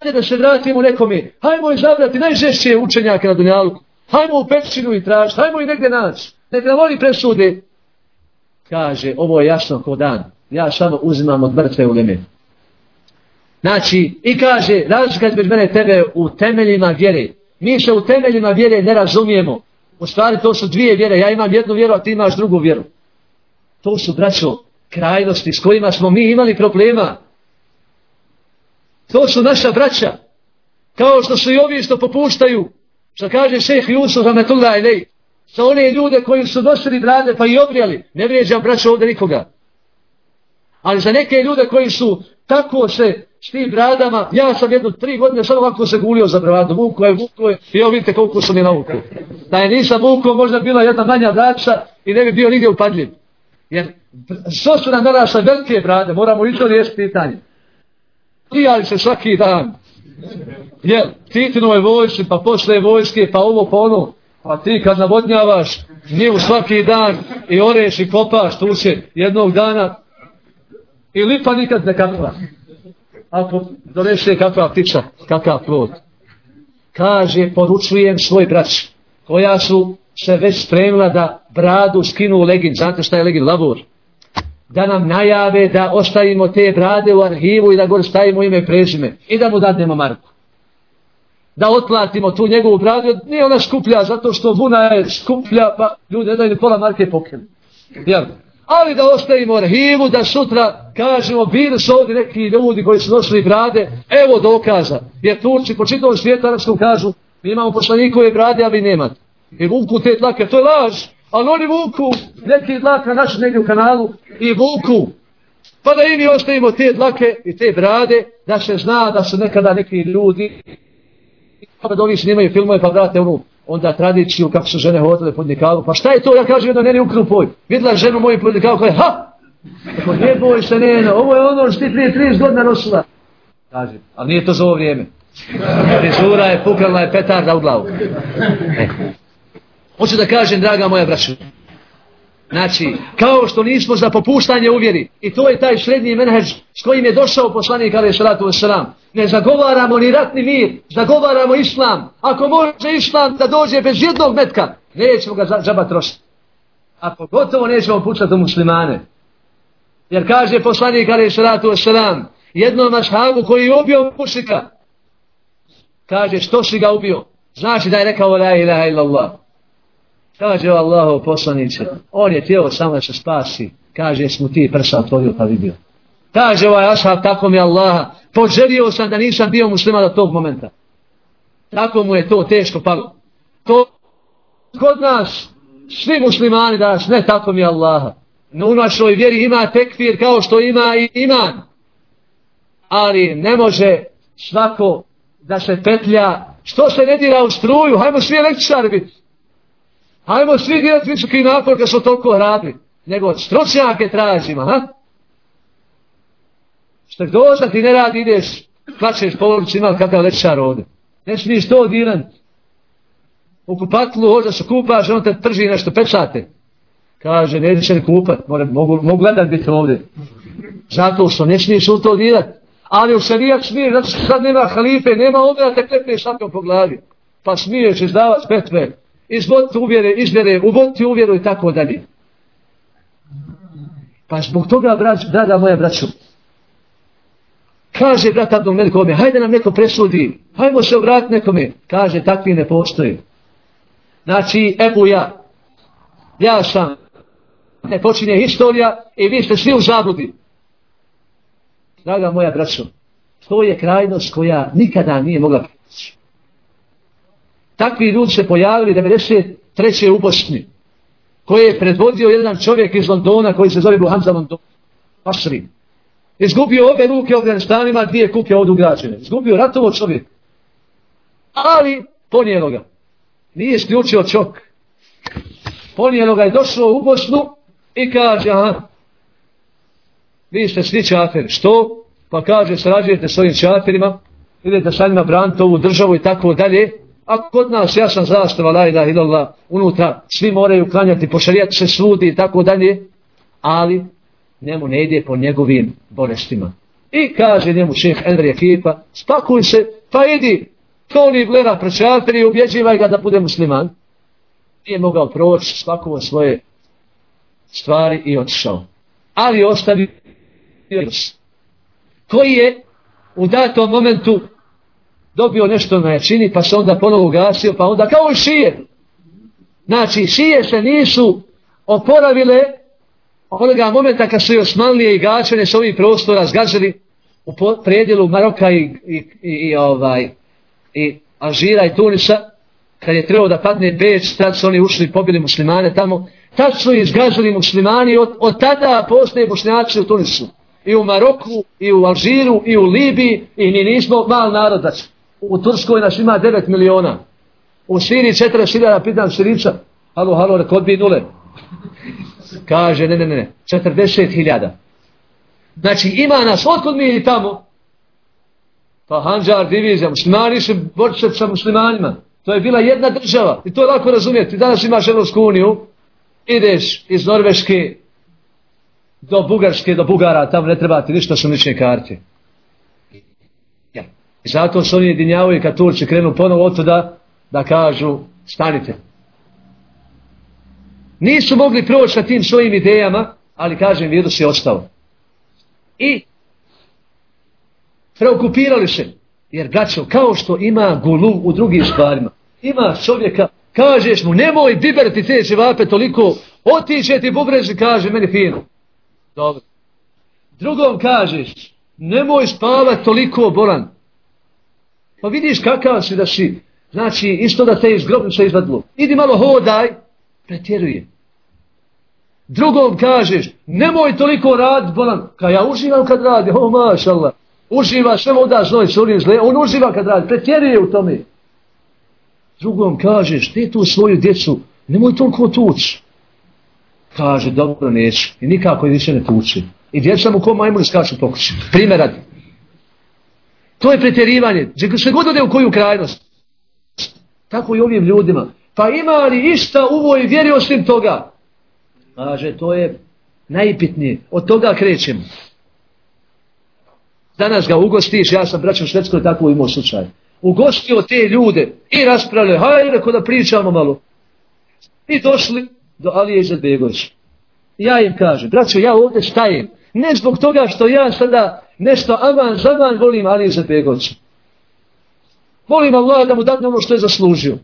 Hajde da se vratimo nekome. Hajmo izabrati najžešće učenjake na Dunjalu. Hajmo u pećinu i traži. Hajmo i negdje naći. Nek nam oni presude. Kaže, ovo je jasno ko dan. Ja samo uzimam od mrtve u leme. Znači, i kaže, razlika između mene tebe u temeljima vjere. Mi se u temeljima vjere ne razumijemo. U stvari to su dvije vjere. Ja imam jednu vjeru, a ti imaš drugu vjeru. To su, braćo, krajnosti s kojima smo mi imali problema. To su naša braća. Kao što su i ovi što popuštaju. Što kaže šeh Jusuf Ametullah Elej. Sa one ljude koji su nosili brade pa i obrijali. Ne vrijeđam braćo ovdje nikoga. Ali za neke ljude koji su tako se s tim bradama, ja sam jedno tri godine samo ovako se gulio za bradu, vuko je, vuko je, i evo vidite koliko su mi nauku. Da je nisam vuko, možda bila jedna manja braca i ne bi bio nigdje upadljiv. Jer što su nam narasle velike brade, moramo i to riješiti pitanje. Prijali se svaki dan. Jer Titinove vojske, pa posle vojske, pa ovo, pa ono, pa ti kad navodnjavaš, njivu svaki dan i oreš i kopaš, tu će jednog dana i lipa nikad ne kapila ako donese kakva ptiča, kakav plod. Kaže, poručujem svoj brać, koja su se već spremila da bradu skinu u legin. Znate šta je legin? Lavur. Da nam najave da ostavimo te brade u arhivu i da gore stavimo ime prezime. I da mu dadnemo Marku. Da otplatimo tu njegovu bradu. Nije ona skuplja zato što vuna je skuplja, pa ljudi ne daju pola marke pokrili. Jel? Ali da ostavimo arhivu, da sutra kažemo, bili su ovdje neki ljudi koji su nosili brade, evo dokaza. Jer Turci po čitavom svijetu arabskom kažu, mi imamo poslanikove brade, ali nemate. I vuku te tlake, to je laž. Ali oni vuku neki dlaka naši negdje u kanalu i vuku. Pa da i mi ostavimo te dlake i te brade, da se zna da su nekada neki ljudi, pa da oni snimaju filmove pa vrate onu onda tradiciju kako su žene hodile pod nikavu. Pa šta je to? Ja kažem jedno, neni ukru poj. Vidjela ženu moju pod nikavu, kaže, ha! Tako, ne boj se, ne, ovo je ono što ti prije 30 godina nosila. Kaže, ali nije to za ovo vrijeme. Frizura je, pukalna je petarda u glavu. E. Hoću da kažem, draga moja braća, Znači, kao što nismo za popuštanje uvjeri, i to je taj srednji menheđ s kojim je došao poslanik Ali Sratu Veselam, ne zagovaramo ni ratni mir, zagovaramo islam. Ako može islam da dođe bez jednog metka, nećemo ga džaba trošiti. A pogotovo nećemo pučati u muslimane. Jer kaže poslanik Ali Sratu Veselam, jednom ashabu koji je ubio mušika, kaže što si ga ubio? Znači da je rekao la ilaha illallah. Kaže Allaho poslanice, on je tijelo samo da se spasi. Kaže, smo ti prsa otvorio pa vidio. Kaže ovaj ashab, tako mi Allaha, poželio sam da nisam bio musliman do tog momenta. Tako mu je to teško palo. To kod nas, svi muslimani danas, ne tako mi Allaha. No u našoj vjeri ima tekfir kao što ima i iman. Ali ne može svako da se petlja. Što se ne dira u struju? Hajmo svi električari biti. Hajmo svi djelati visoki napor kad smo toliko radili. Nego stručnjake tražimo, ha? Što je dosta ti ne radi, ideš, plaćeš po ulici, ima kakav lečar ovdje. Ne smiješ to dilan. U kupatlu hođa se kupaš, on te trži nešto pečate. Kaže, ne se ne kupat, More, mogu, mogu gledat biti ovdje. Zato što ne smiješ u to dilat. Ali u šarijak smiješ, zato što sad nema halife, nema ovdje da te klepneš šakom po glavi. Pa smiješ izdavat petve izvoditi uvjere, izvjere, uvoditi uvjeru i tako dalje. Pa zbog toga, brać, draga moja braću, kaže brat Abdom nekome, hajde nam neko presudi, hajmo se obratiti nekome. Kaže, takvi ne postoje. Znači, evo ja, ja sam, ne počinje historija i vi ste svi u zabludi. Draga moja braćo, to je krajnost koja nikada nije mogla Takvi ljudi se pojavili 93. u Bosni, koje je predvodio jedan čovjek iz Londona koji se zove Buhamza London. Basri. Izgubio obe ruke u Afganistanima, dvije kuke od ugrađene. Izgubio ratovo čovjek. Ali ponijelo ga. Nije isključio čok. Ponijelo ga je došlo u Bosnu i kaže, aha, vi ste svi čaferi. Što? Pa kaže, srađujete s ovim čaferima, idete sa njima braniti ovu državu i tako dalje. A kod nas, ja sam zastava, la ilaha illallah, unutra, svi moraju klanjati, pošarijati se sludi i tako dalje, ali njemu ne ide po njegovim bolestima. I kaže njemu šeh Enri ekipa, spakuj se, pa idi, toni li gleda prečatri i ubjeđivaj ga da bude musliman. Nije mogao proći, spakuo svoje stvari i otišao. Ali ostavi koji je u datom momentu dobio nešto na jačini, pa se onda ponovo ugasio, pa onda kao šije. Znači, šije se nisu oporavile onoga momenta kad su i osmanlije i gačene s ovih prostora zgađali u predjelu Maroka i, i, i, i, ovaj, i Alžira i Tunisa, kad je trebao da padne Beč, tad su oni ušli i pobili muslimane tamo, tad su izgažali muslimani, od, od tada postoje bošnjaci u Tunisu. I u Maroku, i u Alžiru, i u Libiji, i mi nismo mal narod, u Turskoj naš ima 9 miliona. U Siriji 40.000, pitan Sirića, halo, halo, rekao odbij nule. Kaže, ne, ne, ne, 40.000. Znači, ima nas, otkud mi i tamo? Pa Hanđar, divizija, muslimani su borčet sa muslimanima. To je bila jedna država. I to je lako razumjeti. Danas imaš Evropsku uniju, ideš iz Norveške do Bugarske, do Bugara, tamo ne treba ti ništa su karte. I zato su oni jedinjavaju kad Turci krenu ponovo od da, da kažu stanite. Nisu mogli proći sa tim svojim idejama, ali kažem, virus je ostao. I preokupirali se. Jer, braćo, kao što ima gulu u drugim stvarima, ima čovjeka Kažeš mu, nemoj biberti te ćevape toliko, otiće ti bubreži, kaže, meni fino. Dobro. Drugom kažeš, nemoj spavati toliko bolan. Pa vidiš kakav si da si, znači, isto da te iz grobnice izvadilo. Idi malo hodaj, pretjeruje. Drugom kažeš, nemoj toliko rad, bolan. Ka ja uživam kad radi, o mašallah. Uživa, sve mu da znoj, surim zle, on uživa kad radi, pretjeruje u tome. Drugom kažeš, ti tu svoju djecu, nemoj toliko tući. Kaže, dobro neću. I nikako je više ne tuči. I djeca mu ko majmuni skaču pokući. Primjer radi. To je pretjerivanje. Što god ode u koju krajnost. Tako i ovim ljudima. Pa ima li išta u ovoj vjeri osim toga? Kaže, to je najpitnije. Od toga krećemo. Danas ga ugostiš, ja sam braćom Švedskoj tako imao slučaj. Ugostio te ljude i raspravljaju, hajde reko da pričamo malo. I došli do Alije Izetbegovića. Ja im kažem, braćo, ja ovdje stajem. Ne zbog toga što ja sada nešto aman zaman volim Alije Izetbegovića. Volim Allah da mu dadne ono što je zaslužio.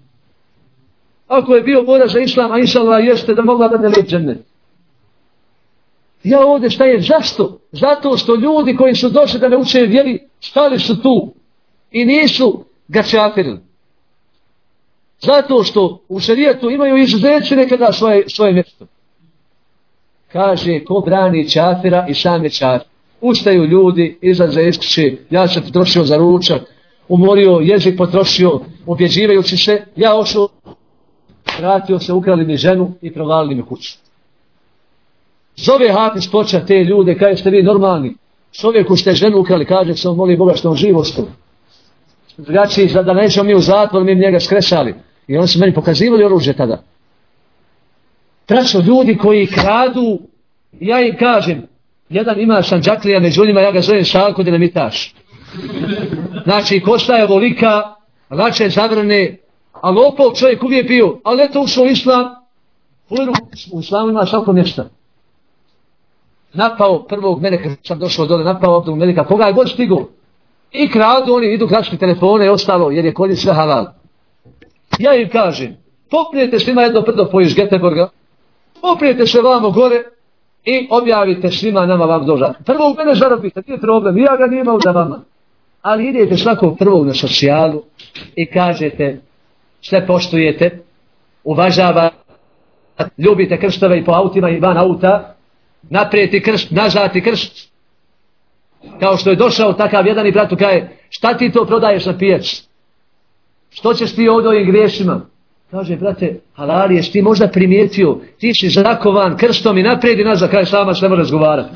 Ako je bio mora za islam, a inša Allah jeste da mogla da ne lijep džennet. Ja ovdje stajem. Zašto? Zato što ljudi koji su došli da ne uče vjeri, stali su tu i nisu ga čafirili. Zato što u šarijetu imaju izuzeće nekada svoje, svoje mjesto. Kaže, ko brani čafira i sam je. Ustaju ljudi, izlaze iz kuće, ja sam potrošio za ručak, umorio, jezik potrošio, objeđivajući se, ja ošao, vratio se, ukrali mi ženu i provalili mi kuću. Zove Hafiz poča te ljude, kaže ste vi normalni. Čovjeku ste ženu ukrali, kaže se on moli Boga što on živo stoji. Drugačiji, da nećemo mi u zatvor, mi njega skresali. I oni su meni pokazivali oružje tada. Tračno ljudi koji kradu, ja im kažem, jedan ima šanđaklija među njima, ja ga zovem šalko dinamitaš. Znači, košta je volika, lače zavrne, a lopov čovjek uvijek bio, ali eto ušao islam, u islamu ima šalko mjesta. Napao prvog mene, kad sam došao dole, napao ovdje u Melika, koga je god stigo. I kradu, oni idu krašiti telefone i ostalo, jer je kod sve halal. Ja im kažem, poprijete svima jedno prdo pojiš Geteborga, poprijete se vamo gore i objavite svima nama vam doža. u mene zarobite, nije problem, ja ga nimao za vama. Ali idete svakog prvog na socijalu i kažete, sve poštujete, uvažavate, ljubite krštove i po autima i van auta, naprijeti kršt, nazati kršt, kao što je došao takav jedan i bratu kaje, šta ti to prodaješ na pijac? Što ćeš ti ovdje ovim griješima? Kaže, brate, halali, jesi ti možda primijetio, ti si zakovan krstom i naprijed i nazad, kaj sama sve razgovarati.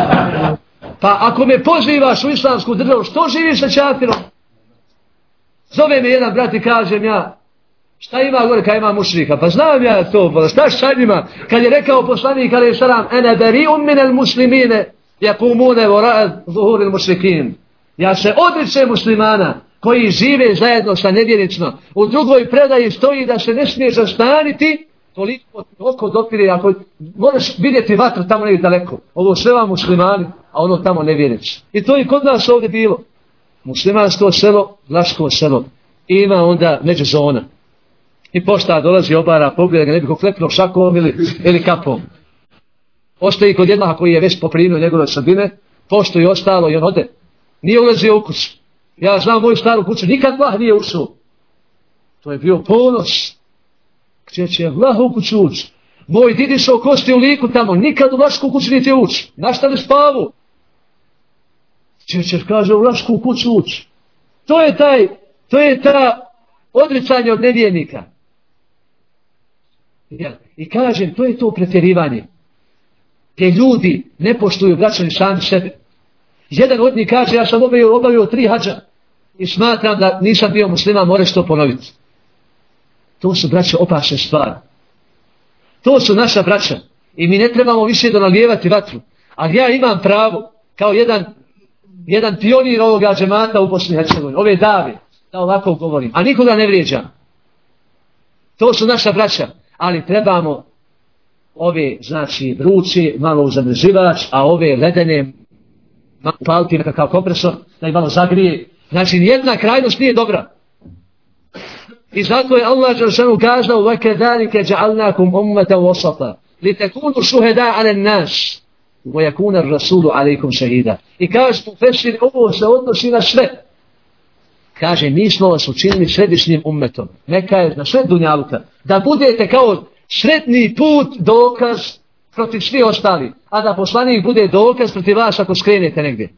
pa ako me pozivaš u islamsku državu, što živiš sa čafirom? Zove me jedan brat i kažem ja, šta ima gore kaj ima mušrika? Pa znam ja to, pa šta šta njima? Kad je rekao poslanik, ali je šaram, ene beri umminel muslimine, je kumune vorad zuhuril mušrikin. Ja se odriče muslimana, koji žive zajedno sa nevjerično. U drugoj predaji stoji da se ne smije zastaniti toliko oko dopire, ako možeš vidjeti vatru tamo negdje daleko. Ovo sve vam muslimani, a ono tamo nevjerično. I to je kod nas ovdje bilo. Muslimansko selo, vlaško selo. I ima onda među zona. I pošta dolazi obara, pogleda ga ne bi ko klepno šakom ili, ili kapom. Ostaje kod jednog koji je već poprimio njegove sredine, pošto i ostalo i on ode. Nije ulazio u kuću. Ja znam moju staru kuću, nikad vlah nije ušao. To je bio ponos. Gdje će vlah u kuću ući? Moj didi šao kosti u liku tamo, nikad u vašku kuću niti ući. Našta li spavu? Gdje kaže u vašku kuću ući? To je taj, to je ta odricanje od nevijenika. Ja. I kažem, to je to pretjerivanje. Te ljudi ne poštuju braćani sami sebe. Jedan od njih kaže, ja sam obavio, obavio tri hađa i smatram da nisam bio musliman, moraš to ponoviti. To su braće, opasne stvari. To su naša braća. I mi ne trebamo više da nalijevati vatru. Ali ja imam pravo, kao jedan, jedan pionir ovoga džemata u Bosni Hercegovini, ove dave, da ovako govorim. A nikoga ne vrijeđam. To su naša braća. Ali trebamo ove, znači, vruće, malo uzadrživač, a ove ledene upaliti nekakav kompresor, da ih malo zagrije. Znači, nijedna krajnost nije dobra. I zato je Allah Đelšanu kazao وَكَذَلِكَ جَعَلْنَاكُمْ أُمَّةً وَسَطًا لِتَكُونُوا شُهَدَاءَ عَلَى النَّاسِ وَيَكُونَ الرَّسُولُ عَلَيْكُمْ شَهِيدًا I kaže mu Fesir, ovo se odnosi na sve. Kaže, mi smo vas učinili središnjim ummetom. Neka je na sve dunjaluka. Da budete kao sretni put dokaz protiv svi ostali. A da poslanik bude dokaz protiv vas ako skrenete negdje.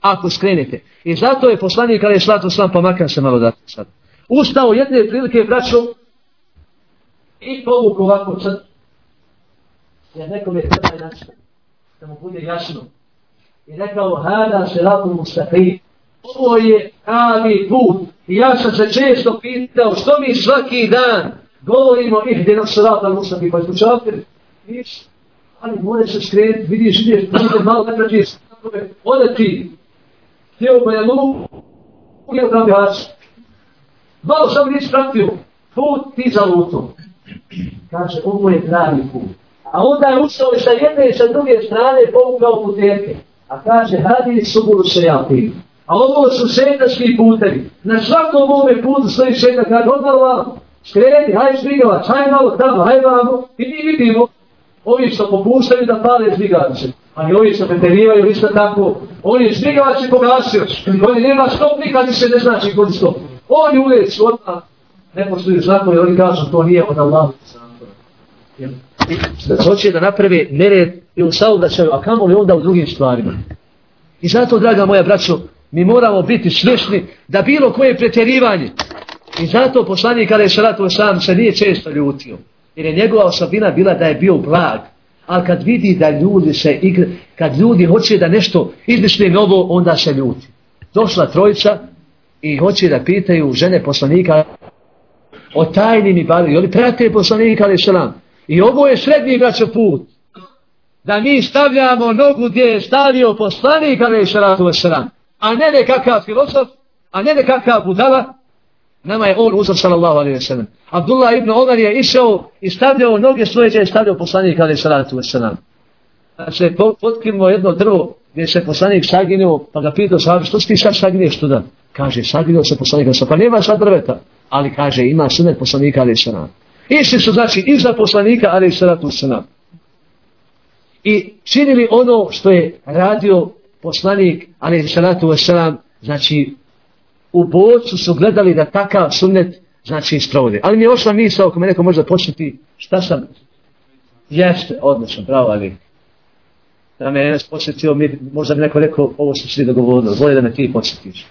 Ako skrenete. I zato je poslanik, ali je slato sam, pa makar se malo dati sad. Ustao jedne prilike, braćo, i povuk ovako crn. Jer nekom je treba jasno, Da mu bude jasno. I rekao, hada se laku mustaqi. Ovo je pravi put. I ja sam se često pitao, što mi svaki dan govorimo ih gdje nam se rata mustaqi. sa pa slučavite, ali moraš se skrenuti, vidiš, vidiš, vidiš, malo ne prađeš, ode ti, htio me je luku, uvijek pravi gaš. Malo sam nisi pratio, put ti za lutu. Kaže, ovo je pravi put. A onda je ušao i sa jedne i sa druge strane pomogao puterke. A kaže, hadi suburu se ja ti. A ovo su šeitački putevi. Na svakom ovome putu stoji šeita, kaže, vam, skreni, hajde žvigavac, hajde malo tamo, hajde vamo. I mi vidimo, ovi što popuštaju da pale žvigavače. A i ovi što preterivaju isto tako. Oni žvigavač i pogasio. Oni nema stop, nikad se ne znači kod stop. Oni uvijek su odmah ne poštuju zakon i oni kažu to nije od Allah. Da hoće da napravi nered i u saobraćaju, a kamo li onda u drugim stvarima. I zato, draga moja braćo, mi moramo biti svješni da bilo koje pretjerivanje. I zato poslanik kada je šaratu sam se nije često ljutio. Jer je njegova osobina bila da je bio blag. Ali kad vidi da ljudi se igra, kad ljudi hoće da nešto izmišlje novo, onda se ljuti. Došla trojica i hoće da pitaju žene poslanika o tajnim ibadima. I oni prate poslanika ali selam. I ovo je srednji braćo put. Da mi stavljamo nogu gdje je stavio poslanik ali selam. A ne nekakav filosof, a ne nekakav budala, Nama je on uzor sallallahu alaihi wa sallam. Abdullah ibn Omar je išao i stavljao noge svoje gdje je stavljao poslanik alaihi sallatu wa sallam. Pa se potkinuo jedno drvo gdje se poslanik saginuo pa ga pitao sahabi što ti sad sagineš tuda? Kaže saginuo se poslanik alaihi pa nema sad drveta. Ali kaže ima sunet poslanika alaihi sallam. Išli su znači iza poslanika alaihi sallatu wa sallam. I činili ono što je radio poslanik alaihi sallatu wa sallam znači u bocu su gledali da takav sunnet znači sprovode. Ali mi je ošla misla ako me neko može početi šta sam jeste odlično, bravo Ali. Da me jedan početio, mi, možda bi neko rekao ovo su svi dogovorili, bolje da me ti početiš.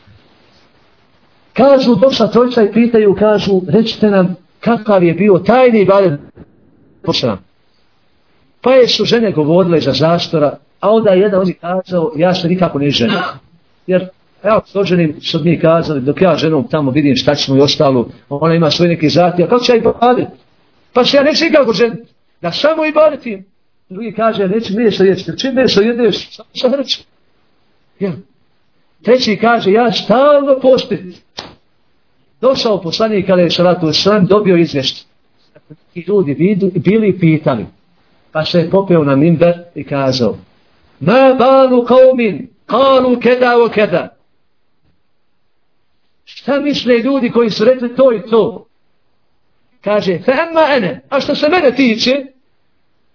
Kažu, došla trojca i pitaju, kažu, recite nam kakav je bio tajni balet počela. Pa je su žene govorile za zastora, a onda je jedan od njih kazao, ja se nikako ne želim. Jer Evo, sođenim što mi kazali, dok ja ženom tamo vidim šta ćemo i ostalo, ona ima svoj neki zati, a kako će ja i baditi? Pa se ja neću nikako ženiti, da samo i baditi. Drugi kaže, neću meso jesti, čim meso jedeš, samo reći. Ja. Treći kaže, ja stalno postim. Došao poslanik, ali je salatu sram, dobio izvješće. I ljudi vidu, bili pitali. Pa se je popeo na mimber i kazao, Ma balu kaumin, kalu keda o keda. Šta misle ljudi koji su rekli to i to? Kaže, fe emma ene, a što se mene tiče,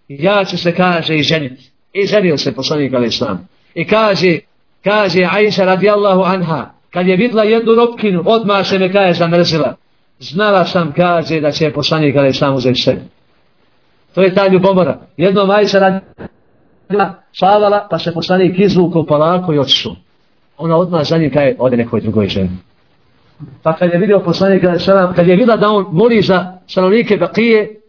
ja ću se, kaže, i ženiti. I ženio se poslanik ali islam. I kaže, kaže Aisha radijallahu anha, kad je vidla jednu ropkinu, odmah se me kaže zamrzila. Znala sam, kaže, da će poslanik ali islam uzeti sebi. To je ta ljubomora. Jednom Aisha radijallahu slavala, pa se poslanik izvukao polako i očišu. Ona odmah za njim kaže, ode nekoj drugoj ženi. Pa kad je vidio poslanika sallam, kad je vidio da on moli za stanovnike Bakije,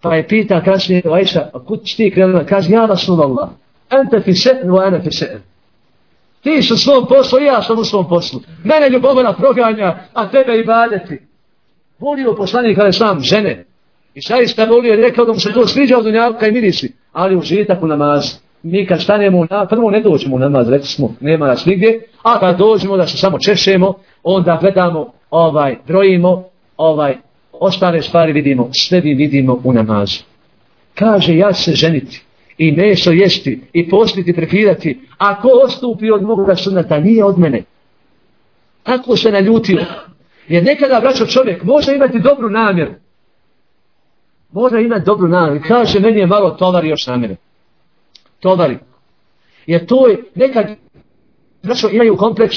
pa je pita kasnije Vajša, a kud ti krenula? Kaže, ja Rasulallah, ente fi se'en, wa ene fi se'en. Ti su svom poslu, ja sam u svom poslu. Mene ljubomena proganja, a tebe i badeti. Volio poslanik kada sam žene. I saista volio rekao da mu se to sviđa od dunjavka i mirisi. Ali užitak u namazu. Mi kad stanemo na, prvo ne dođemo u namaz, rekli smo, nema nas nigdje, a kad dođemo da se samo češemo, onda gledamo, ovaj, brojimo, ovaj, ostale stvari vidimo, sve vi vidimo u namazu. Kaže, ja se ženiti i meso jesti i postiti, prekidati, ako ostupi od moga sunata, nije od mene. Ako se naljutio, Jer nekada, braćo, čovjek može imati dobru namjeru. Može imati dobru namjeru. Kaže, meni je malo tovar još namjere. Tovari. Jer to je nekad, braćo, imaju kompleks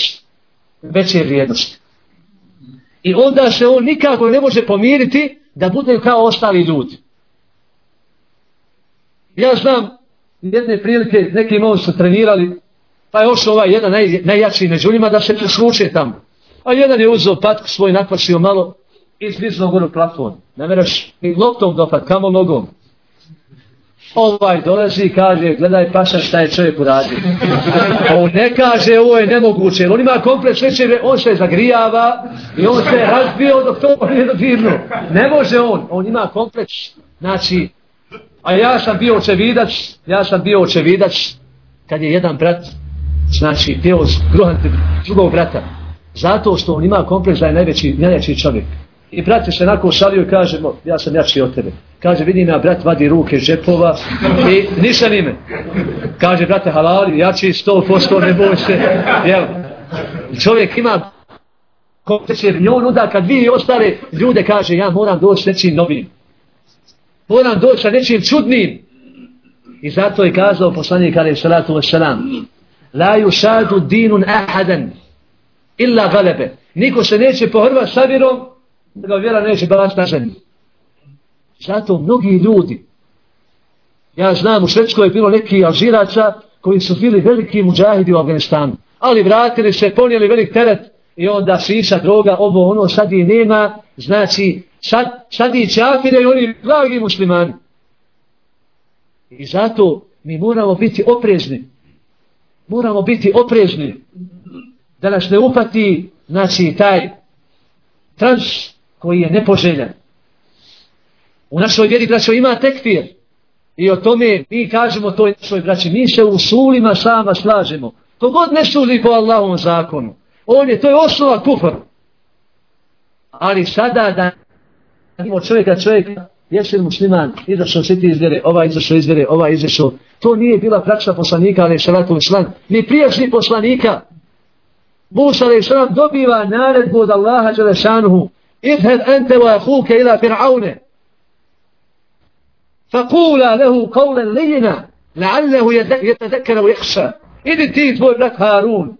veće vrijednosti. I onda se on nikako ne može pomiriti da bude kao ostali ljudi. Ja znam jedne prilike, neki moji su trenirali, pa je ošao ovaj jedan naj, najjačiji među njima da se presluče tamo. A jedan je uzeo patku svoj, nakvašio malo i zvizno gore plafon. Ne meraš ni loptom dopad, kamo nogom. Ovaj dolazi i kaže, gledaj paša šta je čovjek uradio. On ne kaže, ovo je nemoguće. On ima komplet šećere, on se zagrijava i on se razbio dok to nije dodirno. Ne može on, on ima komplet, Znači, a ja sam bio očevidač, ja sam bio očevidač kad je jedan brat, znači, bio gruhan drugog brata. Zato što on ima kompleks da je najveći, najveći čovjek. I brat se nakon šalio i kaže, ja sam jači od tebe. Kaže, vidi na brat vadi ruke iz džepova i nisam ime. Kaže, brate, halali, jači sto posto, ne boj se. Jel? Čovjek ima kompetencije i on onda kad vidi ostale ljude kaže, ja moram doći s nečim novim. Moram doći sa nečim čudnim. I zato je kazao poslanik alaih salatu wasalam, la yušadu dinun ahadan illa galebe. Niko se neće pohrvati sa vjerom, da ga vjera neće baš na ženi. Zato mnogi ljudi, ja znam u Švedskoj je bilo neki alžiraca koji su bili veliki muđahidi u Afganistanu, ali vratili se, ponijeli velik teret i onda šiša droga, ovo ono sad je nema, znači sad, sad i čafire i oni blagi muslimani. I zato mi moramo biti oprezni. Moramo biti oprezni da nas ne upati znači taj trans koji je nepoželjan. U našoj vjeri, braćo, ima tekfir. I o tome mi kažemo toj našoj braći. Mi se u sulima sama slažemo. To god ne suli po Allahovom zakonu. On je, to je osnova kufr. Ali sada da imamo čovjeka, čovjeka, jesi li musliman, izašao se ti izvjere, ova izašao izvjere, ova izašao. To nije bila praksa poslanika, ali šalatu islam. Ni prijašnji poslanika. Musa ali islam dobiva naredbu od Allaha Đelešanuhu. Idhed ente wa ahuke ila Fir'aune. فقولا له قولا لينا لعله يتذكر ويخشى idi ti tvoj brat Harun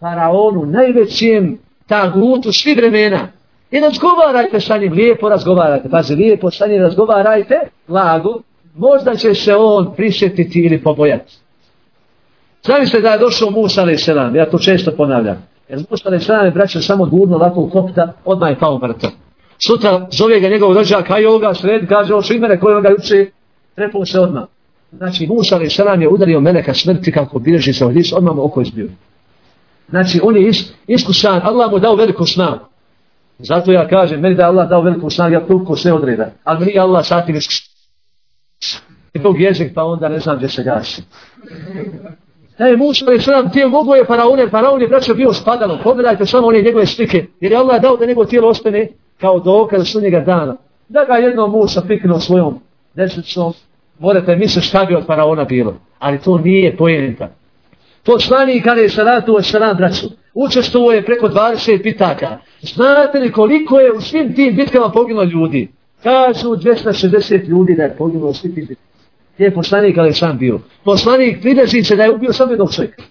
faraonu najvećem tagutu svi vremena i razgovarajte sa njim lijepo razgovarajte pazi lijepo sa njim razgovarajte lago možda će se on prisjetiti ili pobojati Znam se da je došao Musa alaih selam, ja to često ponavljam. Jer Musa alaih selam braća samo gurno ovako u kopta, odmah je pao mrtav sutra zove ga njegov rođak, a ovoga sred, kaže ovo su imene koje ga juče trepao se odmah. Znači, Musa ali Salam je udario mene ka smrti kako bilježi se odis, odmah mu oko izbio. Znači, on je is, iskušan, Allah mu dao veliku snagu. Zato ja kažem, meni da Allah dao veliku snagu, ja toliko sve odreda. Ali mi Allah satim iskušan. I tog jezik, pa onda ne znam gdje se gasi. E, Musa ali Salam, tijel mogo je faraone, faraon je braćo bio spadalo. Pogledajte samo one njegove slike, jer je Allah dao da njegov tijelo ostane kao dokaz sunnjega dana. Da ga jedno Musa piknuo svojom desnicom, morate misliti šta bi od faraona bilo. Ali to nije pojenta. Poslanik kada je salatu od salam braću, učestvovo je preko 20 pitaka. Znate li koliko je u svim tim bitkama poginulo ljudi? Kažu 260 ljudi da je poginulo u svim tim bitkama. Gdje je poslanik ali bio? Poslanik prideži se da je ubio samo jednog čovjeka.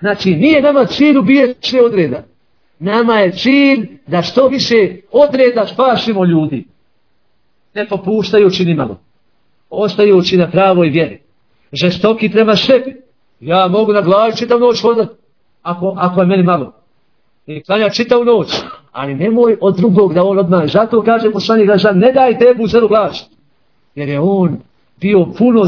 Znači, nije nama cilj ubije sve odreda. Nama je cilj da što više odreda spašimo ljudi. Ne popuštajući ni malo. Ostajući na pravoj vjeri. Žestoki prema sebi. Ja mogu na glavi čitav noć hodati. Ako, ako je meni malo. I klanja čitav noć. Ali nemoj od drugog da on odmah. Zato kaže poslanik Aleksan, ne daj tebu zelu glas. Jer je on bio puno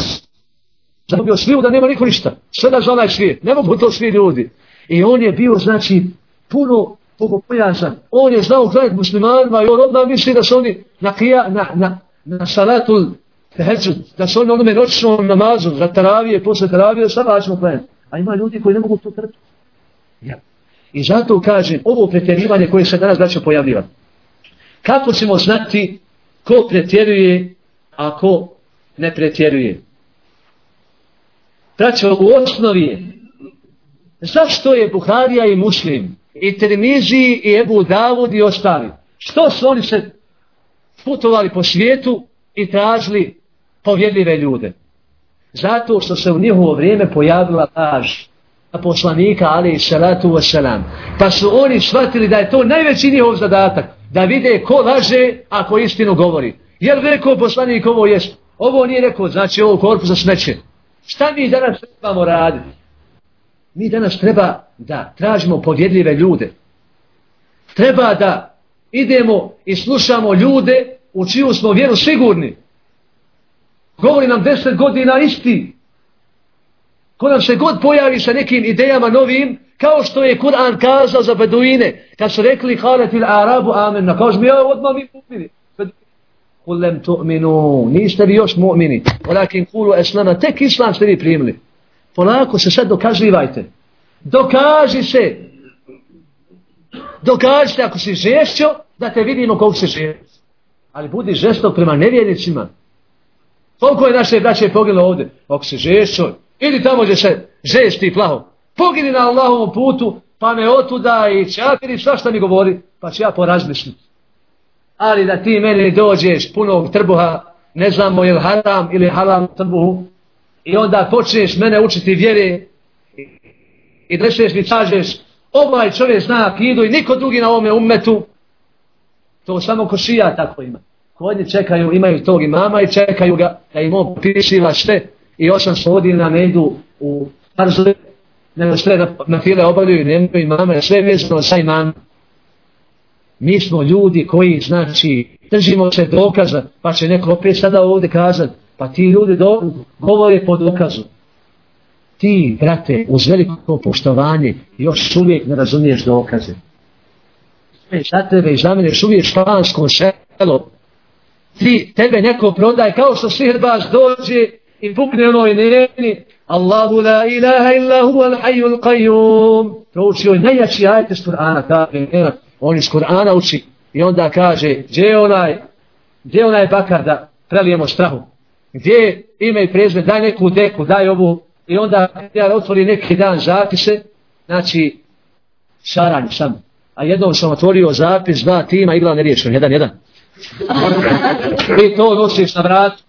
Zato bio sviju da nema niko ništa. Sve da žalaj svijet. Ne mogu to svi ljudi. I on je bio, znači, puno bogopojazan. On je znao gledati muslimanima i on odmah misli da su oni na, kija, na, na, na salatu teheđu, da su oni onome noćnom namazu, za taravije, posle taravije, sada ćemo gledati. A ima ljudi koji ne mogu to trpiti. Ja. I zato kažem, ovo pretjerivanje koje se danas daće pojavljivati. Kako ćemo znati ko pretjeruje, ako ne pretjeruje? Braćo, u osnovi je, zašto je Buharija i Muslim i Tirmizi i Ebu Davud i ostali. Što su oni se putovali po svijetu i tražili povjedljive ljude? Zato što se u njihovo vrijeme pojavila laž poslanika ali i salatu wasalam. Pa su oni shvatili da je to najveći njihov zadatak. Da vide ko laže, a ko istinu govori. Jer rekao poslanik ovo jest. Ovo nije rekao, znači ovo korpus za smeće. Šta mi danas trebamo raditi? Mi danas treba da tražimo povjedljive ljude. Treba da idemo i slušamo ljude u čiju smo vjeru sigurni. Govori nam deset godina isti. Ko nam se god pojavi sa nekim idejama novim, kao što je Kur'an kazao za Beduine, kad su rekli haletil arabu amen, na mi ja odmah mi mu'mini. Kulem tu'minu, niste vi još mu'mini, olakin kulu eslama, tek islam ste vi primili. Polako se sad dokazivajte. Dokaži se. Dokaži se ako si žešćo, da te vidimo koliko se žešćo. Ali budi žestok prema nevjernicima. Koliko je naše braće poginulo ovdje? Ako se žešćo, Idi tamo gdje se žesti plaho. Pogini na Allahovom putu, pa me otuda i čapiri sva što mi govori, pa ću ja porazmisliti. Ali da ti meni dođeš punog trbuha, ne znamo je haram ili haram trbuhu, i onda počneš mene učiti vjere i drešeš mi kažeš ovaj čovjek zna akidu i niko drugi na ovome umetu, to samo ko šija tako ima. Kodni čekaju, imaju tog imama i čekaju ga da im on pišiva sve i osam godina ne idu u Arzle, nego sve na, na file obavljaju, nemaju imama, sve vezano sa imam. Mi smo ljudi koji, znači, držimo se dokaza, pa će neko opet sada ovdje kazati, pa ti ljudi do, govore po dokazu. Ti, brate, uz veliko poštovanje, još uvijek ne razumiješ dokaze. Za tebe i za mene još uvijek špansko selo. Ti, tebe neko prodaje kao što sihrbaš dođe i pukne onoj nevini Allahu la ilaha illa huwa al-hayyul qayyum. proučio je najjači ajte iz Kur'ana kaže on iz Kur'ana uči i onda kaže gdje onaj gdje onaj bakar da prelijemo strahu gdje ime i prezme daj neku deku daj ovu. I onda ja otvori neki dan zapise znači šaranje sam a jednom sam otvorio zapis dva tima igla ne riješeno jedan jedan. I to nosiš na vratu.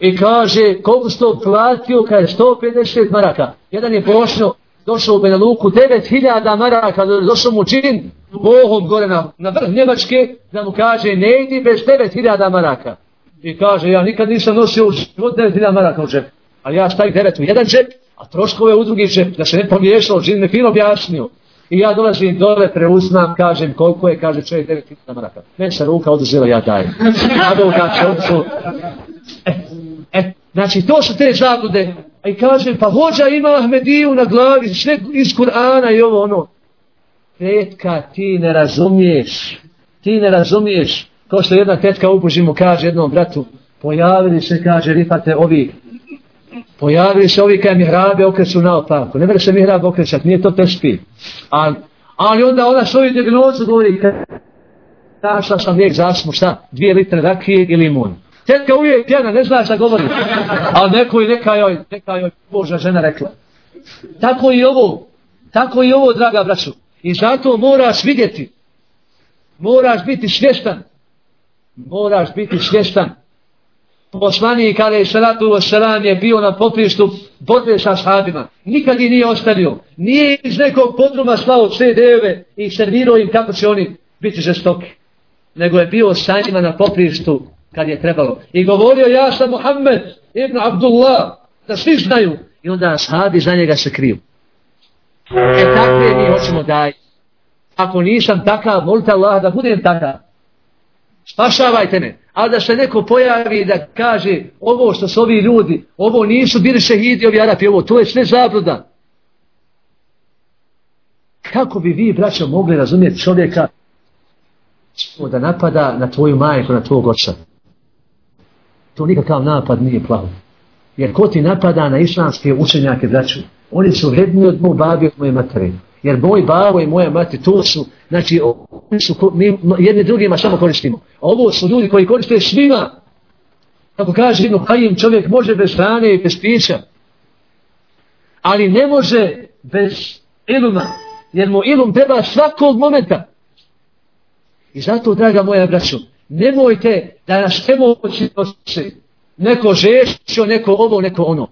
I kaže koliko si to platio, kaže 150 maraka. Jedan je pošlo, došao u Beneluku, 9000 maraka, došao mu čin, Bohom gore na, na vrh Njemačke, da mu kaže ne idi bez 9000 maraka. I kaže, ja nikad nisam nosio život 9000 maraka u džep. Ali ja stavim 9 u jedan džep, a troškove u drugi džep, da se ne pomiješalo, džin me fino objasnio. I ja dolazim dole, preuzmam, kažem koliko je, kaže čovjek 9000 maraka. Ne se ruka oduzela, ja dajem. A da čovcu. E, E, znači, to su te zablude. I kaže, pa hođa ima Ahmediju na glavi, sve iz Kur'ana i ovo ono. Tetka, ti ne razumiješ. Ti ne razumiješ. Kao što jedna tetka u Božimu kaže jednom bratu, pojavili se, kaže, rifate ovi, pojavili se ovi kaj mihrabe okreću na opako. Ne mre se mihrab okrećat, nije to tešpi. Ali, ali onda ona svoju diagnozu govori, našla sam lijek zasmu, šta, dvije litre rakije i limun. Tetka uvijek pjena, ne zna šta govori. Ali neko i neka joj, neka joj Boža žena rekla. Tako i ovo, tako i ovo, draga braću. I zato moraš vidjeti. Moraš biti svjestan. Moraš biti svjestan. Poslanik kada je salatu wasalam je bio na poprištu borbe sa sahabima. Nikad ih nije ostavio. Nije iz nekog podruma slao sve deve i servirao im kako će oni biti žestoki. Nego je bio sa njima na poprištu kad je trebalo. I govorio ja sam Muhammed ibn Abdullah, da svi znaju. I onda ashabi za njega se kriju. E takve mi hoćemo daj. Ako nisam takav, molite Allah da budem takav. Spašavajte me. Ali da se neko pojavi da kaže ovo što su ovi ljudi, ovo nisu bili šehidi ovi Arapi, ovo, to je sve zabluda. Kako bi vi, braćo, mogli razumjeti čovjeka da napada na tvoju majku, na tvojeg oča? To nikakav napad nije plavo. Jer ko ti napada na islamske učenjake, braću, oni su vredni od moj babi, od moje matere. Jer moj babo i moja mati, to su, znači, oni su, mi jedni drugima samo koristimo. Ovo su ljudi koji koriste svima. Kako kaže jedno hajim, čovjek može bez hrane i bez pića. Ali ne može bez iluma. Jer mu ilum treba svakog momenta. I zato, draga moja braćo, nemojte da nas emoći nosi. Neko žešćo, neko ovo, neko ono.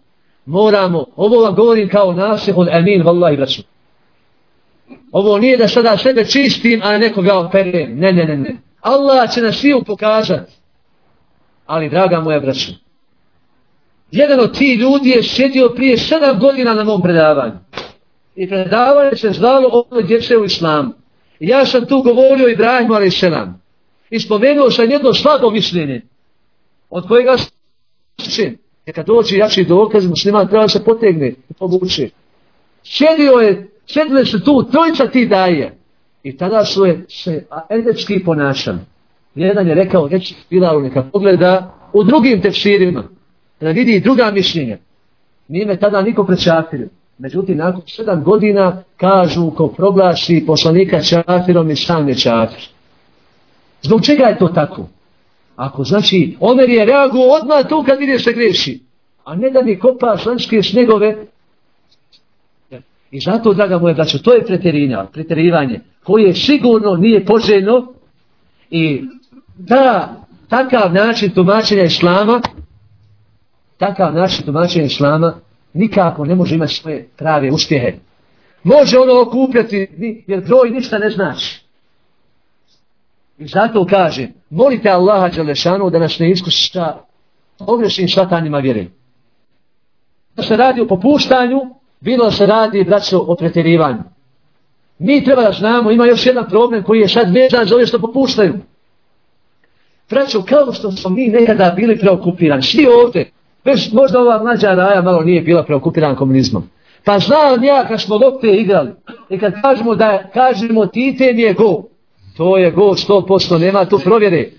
Moramo, ovo vam govorim kao nasih od emin, vallahi braću. Ovo nije da sada sebe čistim, a nekoga operem. Ne, ne, ne, ne. Allah će nas sviju pokazati. Ali, draga moja braću, jedan od ti ljudi je sjedio prije 7 godina na mom predavanju. I predavanje se zvalo ovo djece u islamu. I ja sam tu govorio Ibrahimu ali. I spomenuo sam jedno slabo mišljenje. Od kojega se jer kad doći jači dokaz musliman treba se potegne i povuče. Sjedio je, sjedile se tu trojica ti daje. I tada su je se endečki ponašali. Jedan je rekao, reći Bilalu neka pogleda u drugim tefsirima. Da vidi druga mišljenja. Nije me tada niko prečafio. Međutim, nakon sedam godina kažu ko proglasi poslanika čafirom i sam je čafir. Zbog čega je to tako? Ako znači, Omer je reaguo odmah tu kad vidiš da greši. A ne da mi kopa slančke snegove. I zato, draga moja braća, to je preterina, preterivanje, koje sigurno nije poželjno i da takav način tumačenja islama, takav način tumačenja islama, nikako ne može imati svoje prave uspjehe. Može ono okupljati, jer broj ništa ne znači. I zato kaže, molite Allaha Đalešanu da nas ne iskuši sa pogrešnim šatanjima vjere. Da se radi o popuštanju, bilo se radi, braćo, o pretjerivanju. Mi treba da znamo, ima još jedan problem koji je sad vezan za ove što popuštaju. Braćo, kao što smo mi nekada bili preokupirani, svi ovdje, već možda ova mlađa raja malo nije bila preokupirana komunizmom. Pa znam ja kad smo lopte igrali i kad kažemo da kažemo tite mi je go, to je gol 100%, nema tu provjere.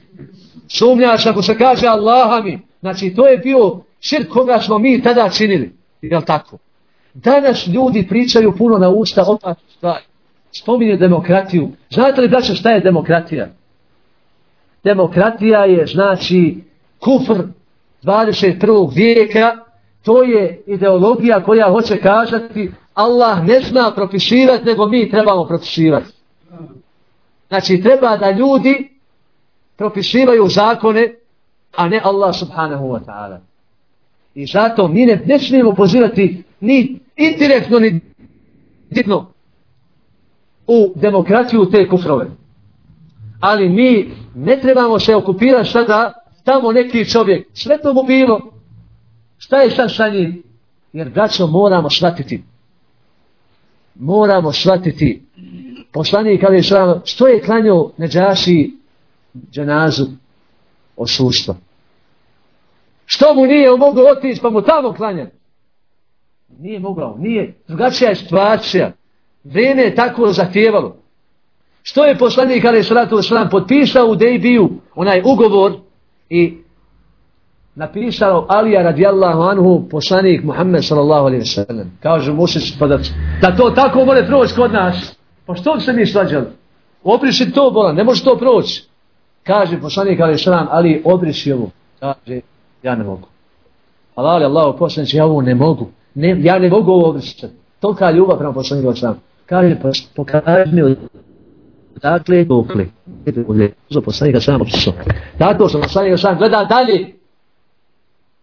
Sumnjaš ako se kaže Allaha mi, znači to je bio širk koga smo mi tada činili. Je tako? Danas ljudi pričaju puno na usta o ta stvari. Spominje demokratiju. Znate li braća šta je demokratija? Demokratija je znači kufr 21. vijeka. To je ideologija koja hoće kažati Allah ne zna propisivati nego mi trebamo propisivati. Znači treba da ljudi propisivaju zakone a ne Allah subhanahu wa ta'ala. I zato mi ne, ne smijemo pozivati ni indirektno ni direktno u demokraciju te kufrove. Ali mi ne trebamo se okupirati sada tamo neki čovjek, sve to mu bilo, šta je sad sa njim? Jer braćo moramo shvatiti. Moramo shvatiti. Poslanik kada je što je klanio neđaši dženazu od suštva? Što mu nije mogao otići pa mu tamo klanjati? Nije mogao, nije. Drugačija je situacija. Vrijeme je tako zahtjevalo. Što je poslanik kada je sratu potpisao u Dejbiju onaj ugovor i napisao Alija radijallahu anhu poslanik Muhammed sallallahu alaihi sallam. Kaže Mušić pa da, da to tako mora proći kod nas. Pa što se mi svađali? Obriši to bola, ne može to proći. Kaže poslanik Ali sallam, ali obriši ovo. Kaže, ja ne mogu. Ali Allah poslanik, ja ovo ne mogu ne, ja ne mogu ovo obrišati. Tolika ljubav prema poslaniku Islam. Kaže, pa pokaži mi dakle, dokle. Uzo poslanika Islam obrišao. Tako što poslanika Islam gleda dalje.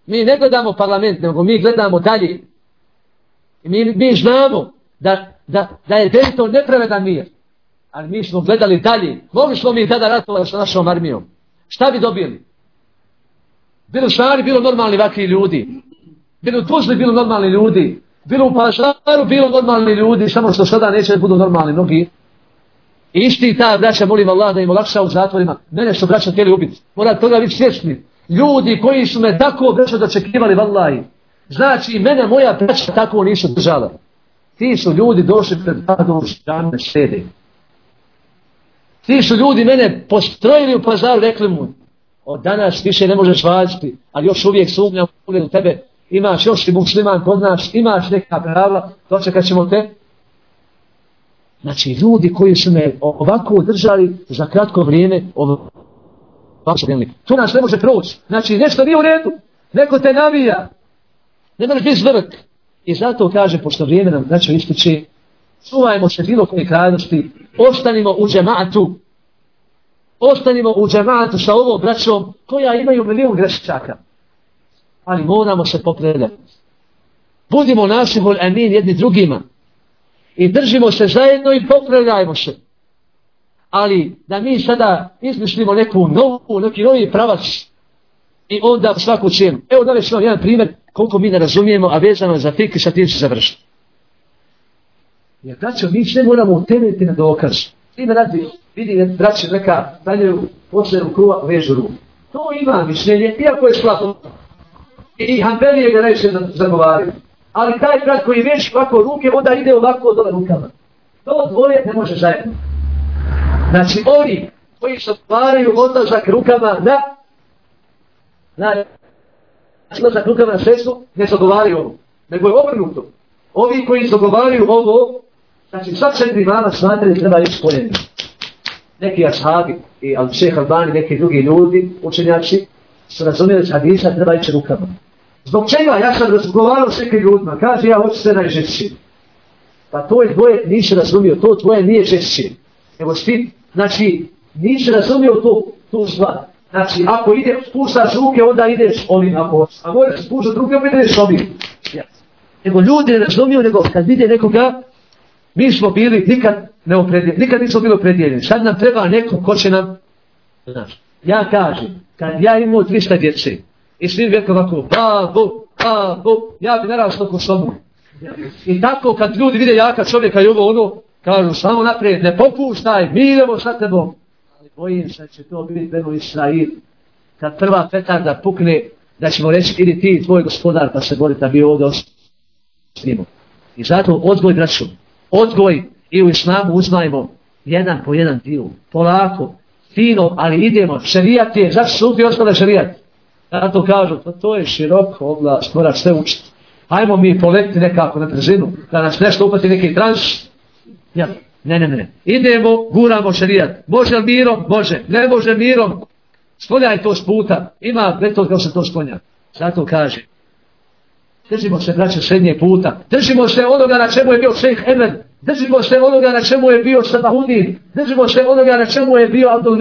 Mi ne gledamo parlament, nego mi gledamo dalje. I mi, mi znamo da, da, da je Dayton nepravedan mir. Ali mi smo gledali dalje. Mogli smo mi tada ratovati sa našom armijom. Šta bi dobili? Bilo šari, bilo normalni vakri ljudi. Bilo u Tuzli bilo normalni ljudi. Bilo u Pašaru bilo normalni ljudi. Samo što sada neće budu normalni mnogi. Isti ta braća molim Allah da im olakša u zatvorima. Mene što braća htjeli ubiti. Mora toga biti svjesni. Ljudi koji su me tako braća dočekivali vallahi. Znači mene moja braća tako nisu držala. Ti su ljudi došli pred vladom žane štede. Ti su ljudi mene postrojili u pazaru, rekli mu, od danas više ne možeš važiti, ali još uvijek sumnjam u tebe, imaš još i musliman kod nas, imaš neka pravila, dočekat ćemo te. Znači, ljudi koji su me ovako držali za kratko vrijeme, ovo, to nas ne može proći. Znači, nešto nije u redu, neko te navija, ne možeš biti zvrk. I zato kaže, pošto vrijeme nam znači ističe, čuvajmo se bilo koje krajnosti, ostanimo u džematu, ostanimo u džematu sa ovom braćom koja imaju milijun grešćaka. Ali moramo se pokredati. Budimo nasihul amin jedni drugima. I držimo se zajedno i pokredajmo se. Ali da mi sada izmislimo neku novu, neki novi pravac i onda svaku cijenu. Evo da vam jedan primjer koliko mi ne razumijemo, a vezano za fik i sa tim se završiti. Jer braćo, mi sve moramo utemeljiti na dokaz. Ti me radi, vidi, braće, neka dalje posle rukua vežu ruku. To ima mišljenje, iako je slabo. I Hanbelije ga najviše zagovaraju. Ali taj brat koji veži ovako ruke, onda ide ovako dole rukama. To dvoje ne može zajedno. Znači, oni koji se otvaraju odlazak rukama na Znači, na odlazak rukama na sredstvu, ne zagovaraju ovo. Nego je obrnuto. Ovi koji zagovaraju ovo, Znači, sva četiri mala smatraju treba ići koljeni. Neki ashabi, i al-Šeh Albani, neki drugi ljudi, učenjači, su razumijeli da hadisa treba ići rukama. Zbog čega ja sam razgovarao s nekim ljudima, kaže ja hoću se najžešći. Pa to je tvoje, nisi razumio, to tvoje nije žešći. Evo ti, znači, nisi razumio to, tu stvar. Znači, ako ide, spuštaš ruke, onda ideš ovim, ako, a možeš spuštaš ruke, onda ideš ovim. Ja. Nego ljudi razumiju, nego kad vide nekoga, Mi smo bili nikad neopredijeljeni, nikad nismo bili opredijeljeni. Sad nam treba neko ko će nam, znaš, ja kažem, kad ja imao 300 djece, i svi vjerujem ovako, babu, babu, ja bi narastao ko sobu. I tako kad ljudi vide jaka čovjeka i ovo ono, kažu samo naprijed, ne popuštaj, mi idemo sa tebom. Bojim se će to biti Beno Israil. Kad prva petarda pukne, da ćemo reći, ili ti tvoj gospodar, pa se borite, bi ovdje osnimo. I zato odgoj braću, odgoj i u islamu uzmajmo jedan po jedan dio, polako, fino, ali idemo, šerijat je, zato su ti ostale šerijat? Zato kažu, to, to je široko oblast, mora sve učiti. Hajmo mi poletiti nekako na brzinu, da nas nešto upati neki trans. Ja, ne, ne, ne. Idemo, guramo šarijat. Može li mirom? Može. Ne može mirom. Sklonjaj to s puta. Ima metod kao se to sklonja. Zato kaže, Držimo se, braće, srednje puta. Držimo se onoga na čemu je bio šejh Emed. Držimo se onoga na čemu je bio Sabahudin. Držimo se onoga na čemu je bio Abdul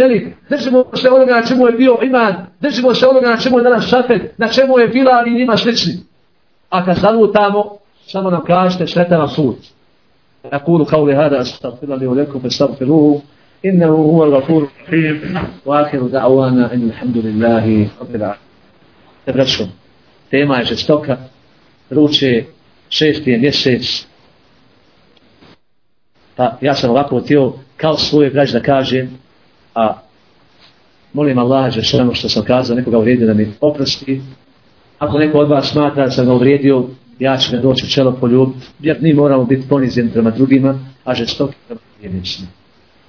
Držimo se onoga na čemu je bio Iman. Držimo se onoga na čemu je danas Šafet. Na čemu je Bilal i njima slični. A kad tamo, samo nam kažete sretan vam put. أقول قولي هذا أستغفر لي ولكم فاستغفروه إنه هو الغفور الرحيم وآخر دعوانا إن الحمد لله رب العالمين. تبرشهم. Tema je žestoka, ruče šesti mjesec. Pa ja sam ovako htio kao svoje građe da kažem, a molim Allah že sve ono što sam kazao, nekoga uvrijedio da mi oprosti. Ako neko od vas smatra da sam ga uvrijedio, ja ću ga doći u čelo poljubiti, jer mi moramo biti ponizjeni prema drugima, a žestoki prema vjernicima.